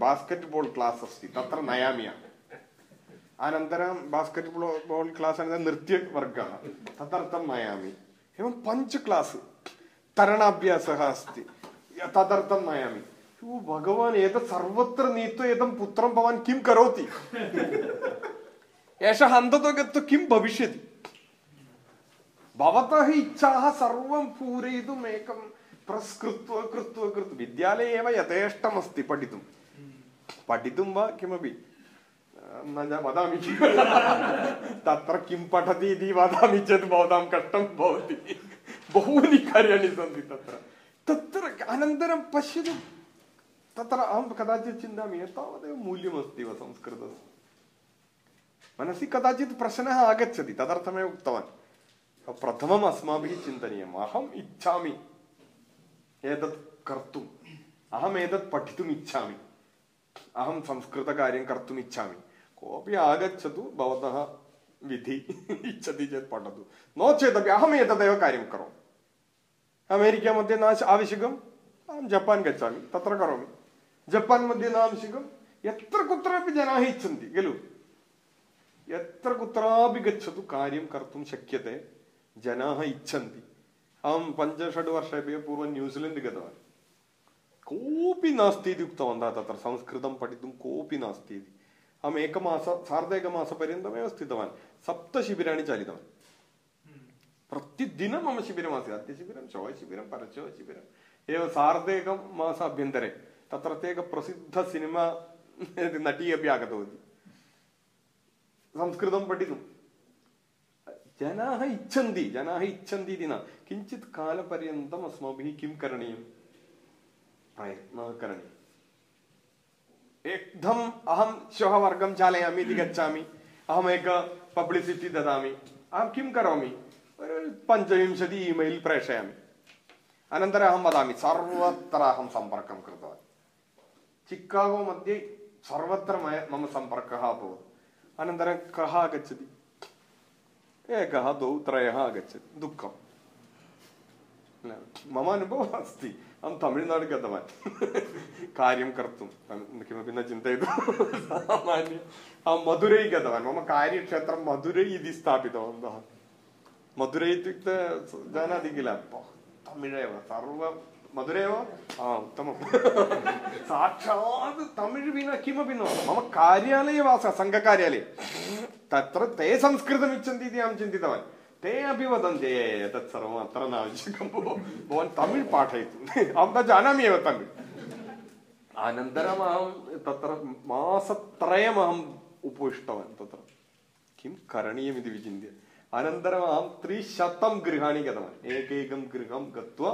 बास्केट् बाल् क्लास् अस्ति तत्र नयामि अनन्तरं बास्केट् बाल् क्लास् अनन्तरं नृत्यवर्गः तदर्थं नयामि एवं पञ्च क्लास् तरणाभ्यासः अस्ति तदर्थं नयामि भगवान् एतत् सर्वत्र नीत्वा एतं पुत्रं भवान् किं करोति एषः अन्ततो गत्वा किं भविष्यति भवतः इच्छाः सर्वं पूरयितुम् एकं प्रस् कृत्वा कृत्वा कृत्वा विद्यालये एव यथेष्टमस्ति पठितुं पठितुं वा किमपि न वदामि तत्र किं पठति इति वदामि चेत् भवतां कष्टं भवति बहूनि कार्याणि सन्ति तत्र तत्र अनन्तरं पश्यतु तत्र अहं कदाचित् चिन्तयामि एतावदेव मूल्यमस्ति वा संस्कृतस्य मनसि कदाचित् प्रश्नः आगच्छति तदर्थमेव उक्तवान् प्रथमम् अस्माभिः चिन्तनीयम् अहम् इच्छामि एतत् कर्तुम् अहम् एतत् पठितुम् इच्छामि अहं संस्कृतकार्यं कर्तुम् इच्छामि कोऽपि आगच्छतु भवतः विधि इच्छति चेत् पठतु नो चेदपि अहम् एतदेव कार्यं करोमि अमेरिका मध्ये न आवश्यकम् अहं जपान् गच्छामि तत्र करोमि जपान् मध्ये न आवश्यकं यत्र कुत्रापि जनाः इच्छन्ति खलु यत्र कुत्रापि गच्छतु कार्यं कर्तुं शक्यते जनाः इच्छन्ति अहं पञ्च षड् वर्षेभ्यः पूर्वं न्यूसिलेण्ड् गतवान् कोऽपि नास्ति इति उक्तवन्तः तत्र संस्कृतं पठितुं कोऽपि नास्ति इति अहम् एकमास सार्धैकमासपर्यन्तमेव स्थितवान् सप्तशिबिराणि चालितवान् प्रतिदिनं मम शिबिरमासीत् अद्य शिबिरं श्वः शिबिरं परश्वः शिबिरम् एव सार्धैकं मासाभ्यन्तरे तत्रत्य एक प्रसिद्ध सिनिमा नटी अपि आगतवती संस्कृतं पठितुं जनाः इच्छन्ति जनाः इच्छन्ति इति न किञ्चित् कालपर्यन्तम् अस्माभिः किं करणीयं प्रयत्नः करणीयः एकदम् अहं श्वः वर्गं चालयामि इति गच्छामि अहमेक पब्लिसिटि ददामि अहं किं करोमि पञ्चविंशति ईमेल् प्रेषयामि अनन्तरम् अहं वदामि सर्वत्र अहं सम्पर्कं कृतवान् चिक्कागो मध्ये सर्वत्र मम सम्पर्कः अभवत् अनन्तरं कः आगच्छति एकः द्वौ त्रयः आगच्छति दुःखं मम अनुभवः अस्ति अहं तमिळ्नाडु गतवान् कार्यं कर्तुं किमपि न चिन्तयतु सामान्य अहं मधुरै गतवान् मम कार्यक्षेत्रं मधुरै इति स्थापितवन्तः मधुरै इत्युक्ते जानाति किल तमिळेव सर्वं मधुरे वा उत्तमं साक्षात् तमिळ् विना किमपि न मम कार्यालये वासः सङ्घकार्यालये तत्र ते संस्कृतमिच्छन्ति इति अहं चिन्तितवान् ते अपि वदन्ति एतत् सर्वम् अत्र न आवश्यकं भवान् तमिळ् पाठयतु अहं न जानामि एव तमिळ् अनन्तरम् अहं तत्र मासत्रयमहम् उपविष्टवान् तत्र किं करणीयमिति विचिन्त्य अनन्तरम् अहं त्रिशतं गृहाणि गतवान् एकैकं गृहं गत्वा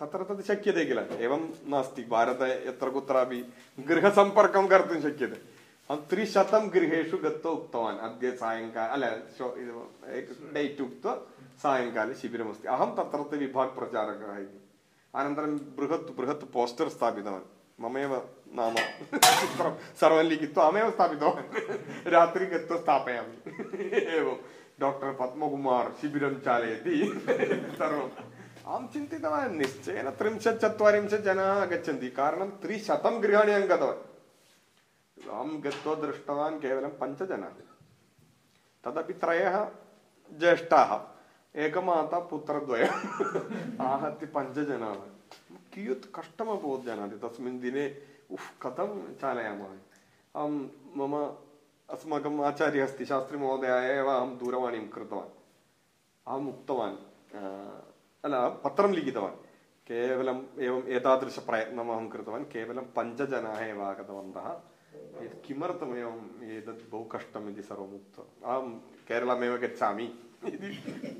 तत्र तत् शक्यते किल? एवं नास्ति, भारते यत्र कुत्रापि गृहसम्पर्कं कर्तुं शक्यते। अहं त्रिशतं गृहेषु गत्वा उक्तवान्, अद्य सायङ्काले अल एक डैट् उक्त्वा सायङ्काले शिबिरमस्ति। अहं तत्रत्य विभागप्रचारकः इति। अनन्तरं बृहत् बृहत् पोस्टर् स्थापितवान्। ममेव नाम चित्रं सर्वं लिखित्वा अहमेव स्थापितवान्। रात्रि गत्वा स्थापयामि। एवं डाक्टर् पद्मकुमार् शिबिरं चालयति। सर्वं। अहं चिन्तितवान् निश्चयेन त्रिंशत् चत्वारिंशत् जनाः आगच्छन्ति, कारणं त्रिशतं गृहाणि अहं गतवान्। अहं गत्वा दृष्टवान् केवलं पञ्चजनाः। तदपि त्रयः ज्येष्ठाः। एकमाता पुत्रद्वयम् आहत्य पञ्चजनाः। कियत् कष्टमभवत् जानाति। तस्मिन् दिने, उफ्, कथं चालयामः? अहं मम अस्माकम् आचार्यः अस्ति, शास्त्रीमहोदयाय एव अहं दूरवाणीं कृतवान्। अहम् उक्तवान् अल पत्रं लिखितवान् केवलम् एवम् एतादृशप्रयत्नम् अहं कृतवान् केवलं पञ्चजनाः एव आगतवन्तः किमर्थम् एवम् एतत् बहु कष्टम् इति सर्वम् उक्तम् अहं केरलमेव गच्छामि इति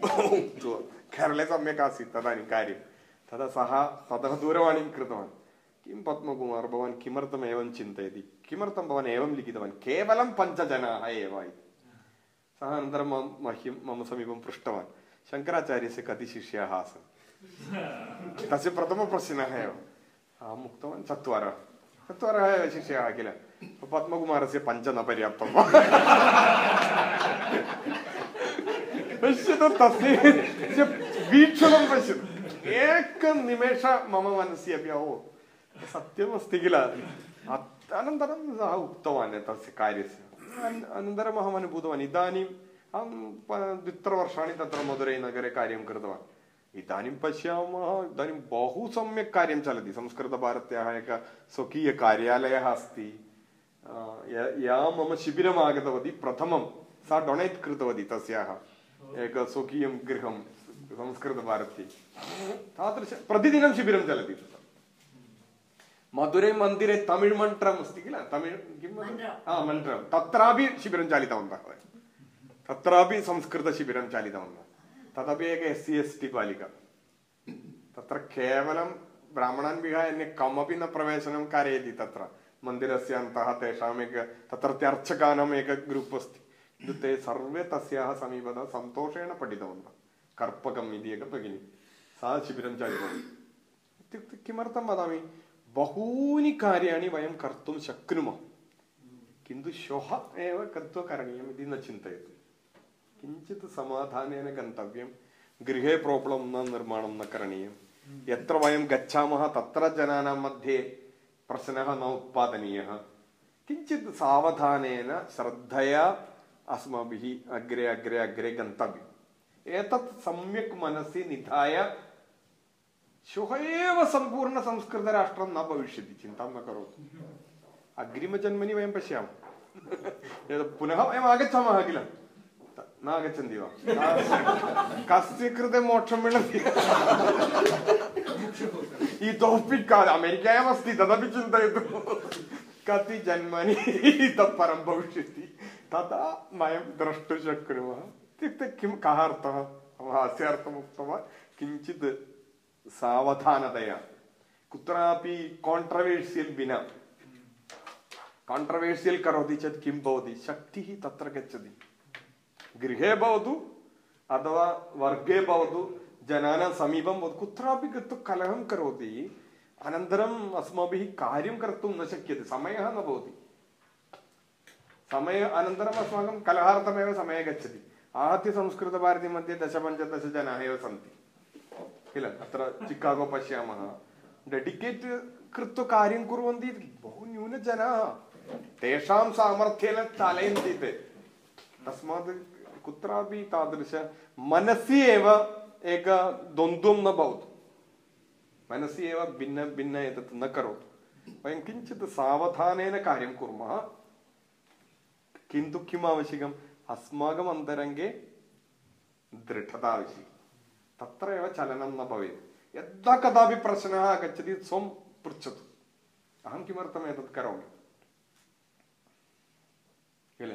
उक्त्वा केरले सम्यक् आसीत् तदानीं कार्यं तदा सः ततः दूरवाणीं कृतवान् किं पद्मकुमार् भवान् किमर्थम् एवं चिन्तयति किमर्थं भवान् एवं लिखितवान् केवलं पञ्चजनाः एव इति सः अनन्तरं मम मह्यं मम समीपं पृष्टवान् शङ्कराचार्यस्य कति शिष्याः आसन् तस्य प्रथमप्रश्नः एव अहम् उक्तवान् चत्वारः चत्वारः एव शिष्याः किल पद्मकुमारस्य पञ्च न पर्याप्तं वा पश्यतु तस्य वीक्षणं पश्यतु एकनिमेष मम मनसि अपि ओ सत्यमस्ति किल अनन्तरं सः उक्तवान् तस्य कार्यस्य अनन्तरम् अहम् अनुभूतवान् इदानीम् अहं द्वित्रवर्षाणि तत्र मधुरैनगरे कार्यं कृतवान् इदानीं पश्यामः इदानीं बहु सम्यक् कार्यं चलति संस्कृतभारत्याः एकः स्वकीयकार्यालयः अस्ति या मम शिबिरम् आगतवती प्रथमं सा डोनेट् कृतवती तस्याः एक स्वकीयं गृहं संस्कृतभारती तादृश प्रतिदिनं शिबिरं चलति तत्र मधुरै मन्दिरे तमिळ् मन्त्रम् अस्ति किल तमिळ् किं मन्त्रं तत्रापि शिबिरं चालितवन्तः वयं तत्रापि संस्कृतशिबिरं चालितवन्तः तदपि एक एस् सि एस् टि बालिका तत्र केवलं ब्राह्मणान् विहाय अन्य कमपि न प्रवेशनं कारयति तत्र मन्दिरस्य अन्तः तेषाम् एक तत्रत्य अर्चकानाम् एक ग्रूप् अस्ति किन्तु ते सर्वे तस्याः समीपतः सन्तोषेण पठितवन्तः कर्पकम् इति एका भगिनी सा शिबिरं चालितवती इत्युक्ते किमर्थं वदामि बहूनि कार्याणि वयं कर्तुं शक्नुमः किन्तु श्वः एव कृत्वा करणीयम् इति न चिन्तयतु किञ्चित् समाधानेन गन्तव्यं। गृहे प्राब्लं न निर्माणं न करणीयं। यत्र वयं गच्छामः तत्र जनानां मध्ये प्रश्नः न उत्पादनीयः। किञ्चित् सावधानेन श्रद्धया अस्माभिः अग्रे अग्रे अग्रे गन्तव्यम्। एतत् सम्यक् मनसि निधाय श्वः एव सम्पूर्णसंस्कृतराष्ट्रं न भविष्यति। चिन्तां न करोतु अग्रिमजन्मनि वयं पश्यामः। पुनः वयम् आगच्छामः किल? നാഗച്ചന്തിയോ കസ്തികൃത മോക്ഷം വിളതി ഈ തോപ്പിക്കാൽ അമേരിക്ക മസ്തി തദപി ചിന്തയതു. കതി ജന്മനി തപ്പരം ഭവിഷ്യത്തി. തഥാ മയം ദ്രഷ്ടു ശക്നുമः ഇത്യുക്തെ കിം കിഞ്ചിത് സാവധാനതയാ. കുത്രാപി കോൺട്രവേഴ്സ്യൽ വിന. കോൺട്രവേഴ്സ്യൽ കറോതി ചത് കിം ഭവതി തത്ര ഗച്ഛതി. शक्तिः तत्र गच्छति गृहे भवतु अथवा वर्गे भवतु जनानां समीपं भवतु कुत्रापि गत्वा कलहं करोति अनन्तरम् अस्माभिः कार्यं कर्तुं न शक्यते समयः न भवति समय अनन्तरम् अस्माकं कलहार्थमेव समयः गच्छति आहत्य संस्कृतभारतीमध्ये दशपञ्चदशजनाः एव सन्ति किल अत्र चिकागो पश्यामः डेडिकेट् कृत्वा कार्यं कुर्वन्ति बहु न्यूनजनाः तेषां सामर्थ्येन चालयन्ति ते तस्मात् कुत्रापि तादृश मनसि एव एक द्वन्द्वं न भवतु मनसि एव भिन्न भिन्न एतत् न करोतु वयं किञ्चित् सावधानेन कार्यं कुर्मः किन्तु किम् आवश्यकम् अस्माकम् अन्तरङ्गे दृढता आवश्यकी तत्र एव चलनं न भवेत् यदा कदापि प्रश्नः आगच्छति स्वं पृच्छतु अहं किमर्थम् एतत् करोमि किल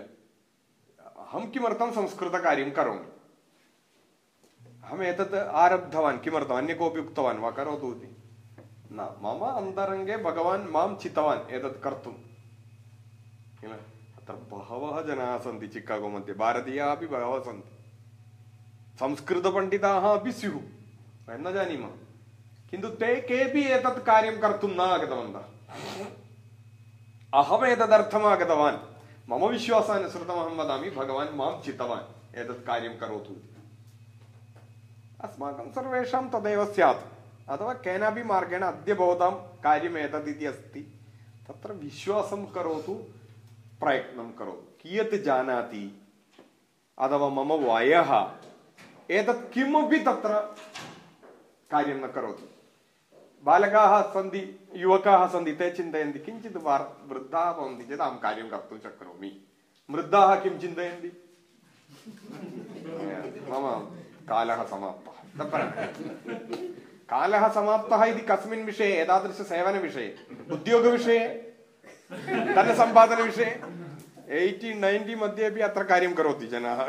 अहं किमर्थं संस्कृतकार्यं करोमि? अहम् एतत् आरब्धवान् किमर्थम् अन्य कोऽपि उक्तवान् वा? करोतु इति। न, मम अन्तरङ्गे भगवान् माँ चितवान् एतत् कर्तुं किल? अत्र बहवः जनाः सन्ति चिक्कागो मध्ये। भारतीयाः अपि बहवः सन्ति। संस्कृतपण्डिताः अपि स्युः। वयं न जानीमः। किन्तु ते केपि एतत् कार्यं कर्तुं न आगतवन्तः। अहम् एतदर्थम् आगतवान् मम विश्वासानुसृतमहं वदामि, भगवान् माँ चितवान्, एतत् कार्यं करोतु अस्माकं सर्वेषां तदेव स्यात्। अथवा केनापि मार्गेण अद्य भवतां कार्यम् एतदिति अस्ति, तत्र विश्वासं करोतु, प्रयत्नं करोतु। कियत् जानाति? अथवा मम वयः, एतत् किमपि तत्र कार्यं न करोति। बालकाः सन्ति युवकाः सन्ति ते चिन्तयन्ति किञ्चित् वार् वृद्धाः भवन्ति चेत् अहं कार्यं कर्तुं शक्नोमि वृद्धाः किं चिन्तयन्ति मम कालः समाप्तः कालः समाप्तः इति कस्मिन् विषये एतादृशसेवनविषये उद्योगविषये धनसम्पादनविषये एय्टि नैन्टि मध्ये अपि अत्र कार्यं करोति जनाः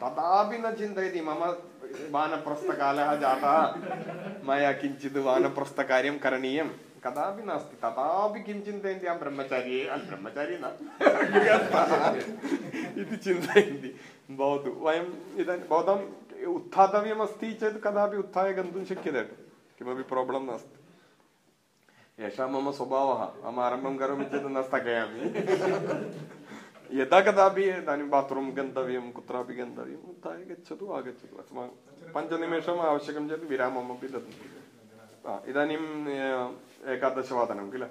तदापि न चिन्तयति मम वानप्रस्थकालः जातः। मया किञ्चित् वानप्रस्थकार्यं करणीयं। कदापि नास्ति। तथापि किं चिन्तयन्ति अहं ब्रह्मचारी ब्रह्मचारी न। इति चिन्तयन्ति। भवतु। वयम् इदानीं भवताम् उत्थातव्यमस्ति चेत् कदापि उत्थाय गन्तुं शक्यते। किमपि प्राब्लं नास्ति। एषः मम स्वभावः। अहम् आरम्भं करोमि चेत् न स्थगयामि। यदा कदापि इदानीं बात्रूं गन्तव्यं कुत्रापि गन्तव्यम् उत्थाय गच्छतु आगच्छतु अस्माकं पञ्चनिमेषम् आवश्यकं चेत् विराममपि ददतु इदानीम् एकादशवादनं किल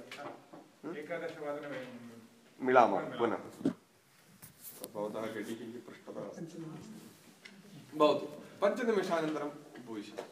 एकादशवादने वयं मिलामः पुनः भवतः घटिः पृष्ठतः अस्ति भवतु पञ्चनिमेषानन्तरम् उपविशतु